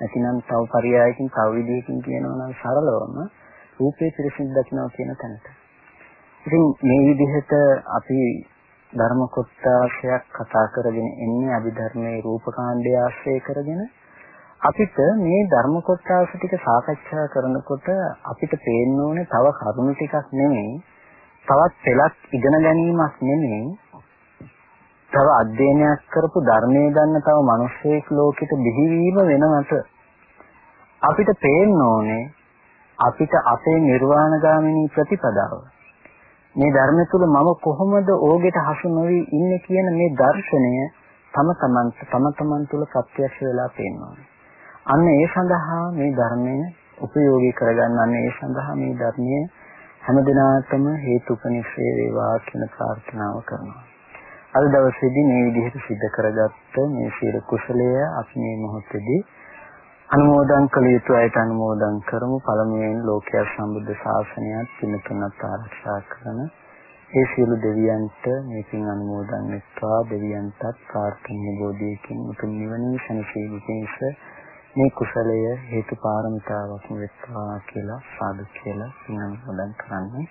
නැතිනම් තව පරයයකින් තව විදිහකින් කියනවා නම් සරලවම රූපේ පිරිසිදු දකින්නවා කියන තැනට. ඉතින් මේ විදිහට අපි ධර්ම කොටසක් කතා කරගෙන එන්නේ අභිධර්මයේ රූපකාණ්ඩය ආශ්‍රය කරගෙන අපිට මේ ධර්ම කොටස ටික සාකච්ඡා කරනකොට අපිට පේන්න ඕනේ තව කරුණු ටිකක් නෙමෙයි තවත් පෙළක් ඉගෙන ගැනීමක් නෙමෙයි තව අධ්‍යයනයක් කරපු ධර්මයේ ගන්න තව මිනිස්සෙක් ලෝකෙට බිහිවීම වෙනවට අපිට පේන්න ඕනේ අපිට අපේ නිර්වාණගාමිනී ප්‍රතිපදාව. මේ ධර්ම තුල මම කොහොමද ඕගෙට හසු නොවි ඉන්නේ කියන මේ දර්ශනය තම තමන් තම තමන් තුල ප්‍රත්‍යක්ෂ වෙලා පේනවා. අන්න ඒ සඳහා මේ ධර්මය උපයෝගී කරගන්න අන්න ඒ සඳහා මේ ධර්මය හැමදිනාටම හේතුපනිශ්‍රේ වේවා කියන ප්‍රාර්ථනාව කරනවා. අද දවසේදී මේ විදිහට සිද්ධ කරගත්ත මේ සීල කුසලය අපි මේ මොහොතේදී අනුමෝදන් කළ යුතු අයට අනුමෝදන් කරමු පළමුවෙන් ලෝකයේ සම්බුද්ධ ශාසනයත් පින්තුනත් ආරක්ෂා කරන ඒ සියලු දෙවියන්ට මේ පින් අනුමෝදන් වෙත්වා දෙවියන්ටත් ප්‍රාර්ථනීය බෝධියකින් උතුම් නිවනින් සැනසීම පිණිස මේ කුසලය හේතු පාරමිතාවක් වෙත්වා කියලා සාදු කියලා පින් අනුමෝදන් කරන්නේ.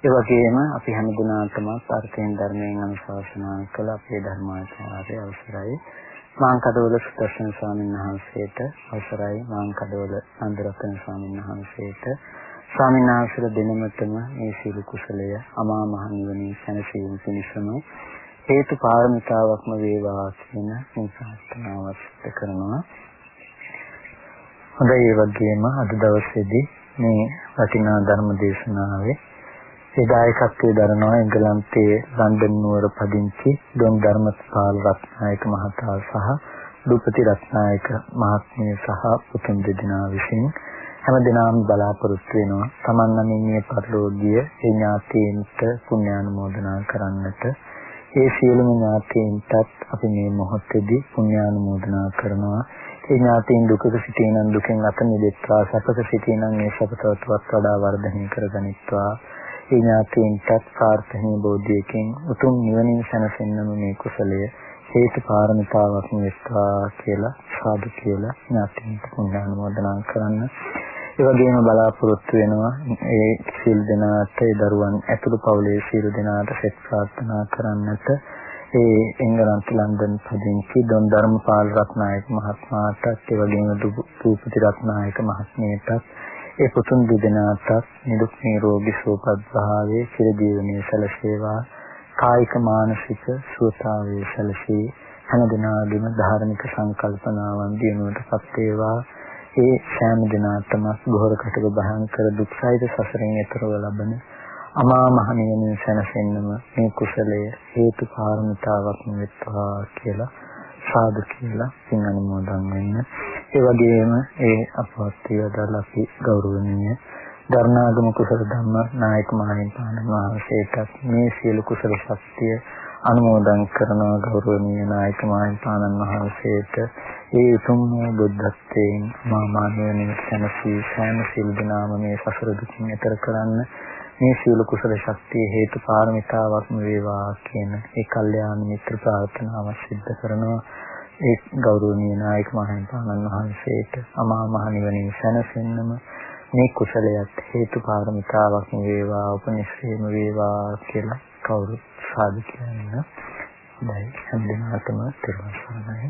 ඒ වගේම අපි හැම දිනාටම අර්ථයෙන් ධර්මයෙන් අනුශාසනා කළ අපේ ධර්මාචාර්ය අවසරයි. මාංකඩවල සුදර්ශන ස්වාමීන් වහන්සේට අවසරයි. මාංකඩවල නන්දරත්න ස්වාමීන් වහන්සේට ස්වාමීන් වහන්සේලා දෙනමතම මේ සීල කුසලය අමා මහ නිවනින් සැනසීම පිණිසම හේතු පාරමිතාවක්ම වේවා කියන මේ ප්‍රාර්ථනාව සිදු කරනවා. හොඳයි ඒ වගේම අද දවසේදී මේ වටිනා ධර්ම දේශනාවේ ඒ දායකත්වයේ දරනවා එංගලන්තයේ ලන්ඩන් නුවර පදිංචි දොන් ධර්මපාල රත්නායක මහතා සහ දුපති රත්නායක මහත්මිය සහ පුතුන් දෙදෙනා විසින් හැම දිනම බලාපොරොත්තු වෙනවා තමන් නමින් පරිලෝකීය ඒ ඥාතීන්ට පුණ්‍යානුමෝදනා කරන්නට. ඒ සියලුම ඥාතීන්ටත් අපි මේ මොහොතේදී පුණ්‍යානුමෝදනා කරනවා. ඒ ඥාතීන් දුකක සිටිනන් දුකෙන් අත මිදෙත්වා සැපක සිටිනන් මේ සැපතවත් වඩා වර්ධනය කරගනිත්වා ඒ ඥාතීන්ටත් ප්‍රාර්ථනීය බෝධියකින් උතුම් නිවනින් සැනසෙන්නම මේ කුසලය හේතු පාරමිතාවක් වෙස්වා කියලා සාදු කියලා ඥාතීන්ට පුණ්‍යානුමෝදනා කරන්න. ඒ වගේම බලාපොරොත්තු වෙනවා ඒ සිල් දෙනාට ඒ දරුවන් ඇතුළු පවුලේ සියලු දෙනාට සෙත් ප්‍රාර්ථනා කරන්නට ඒ එංගලන්ත ලන්ඩන් පදිංචි දොන් ධර්මපාල රත්නායක මහත්මයාටත් ඒ වගේම දූපති රත්නායක මහත්මියටත් ඒ පුතුන් දෙදෙනාටත් නිදුක් නිරෝගී සුවපත් භාවයේ චිර ජීවනයේ සැලසේවා. කායික මානසික සුවතාවයේ සැලසී හැම දිනාගේම ධාර්මික සංකල්පනාවන් දිනුවටපත් වේවා. ඒ සෑම දිනාටම බොහෝර කටක භයංකර දුක්සහිත සසරෙන් එතරව ලබන අමා මහ නිවනින් සැනසෙන්නම මේ කුසලය හේතු කාරණතාවක් වෙත්වා කියලා සාදු කියලා සිං අනුමෝදන් වෙන්න. ඒ වගේම ඒ අපවත් වේදලා අපි ගෞරවණීය ධර්ණාගම කුසල ධම්ම නායක මහින්පාණන් වහන්සේටත් මේ සියලු කුසල ශක්තිය අනුමෝදන් කරන ගෞරවනීය නායක මහින්පාණන් වහන්සේට ඒ උතුම් බුද්ධත්වයෙන් මාමානියනේ සැනසී සෑම සිල් දනාම මේ සසර දුකින් එතර කරන්න මේ සියලු කුසල ශක්තිය හේතු පාරමිතාවක්ම වේවා කියන ඒ කල්යාණ මිත්‍ර ප්‍රාර්ථනාව සිද්ධ කරනවා ඒ ගෞරවනීය නායක මහින්පාණන් වහන්සේට අමා මහ නිවනින් සැනසෙන්නම මේ කුසලයට හේතු පාරමිතාවක් වේවා උපනිශ්‍රේම වේවා කියලා කවුරුත් සාදු කියන්න. දැන් හැම දිනකටම තිරුවන් සරණයි.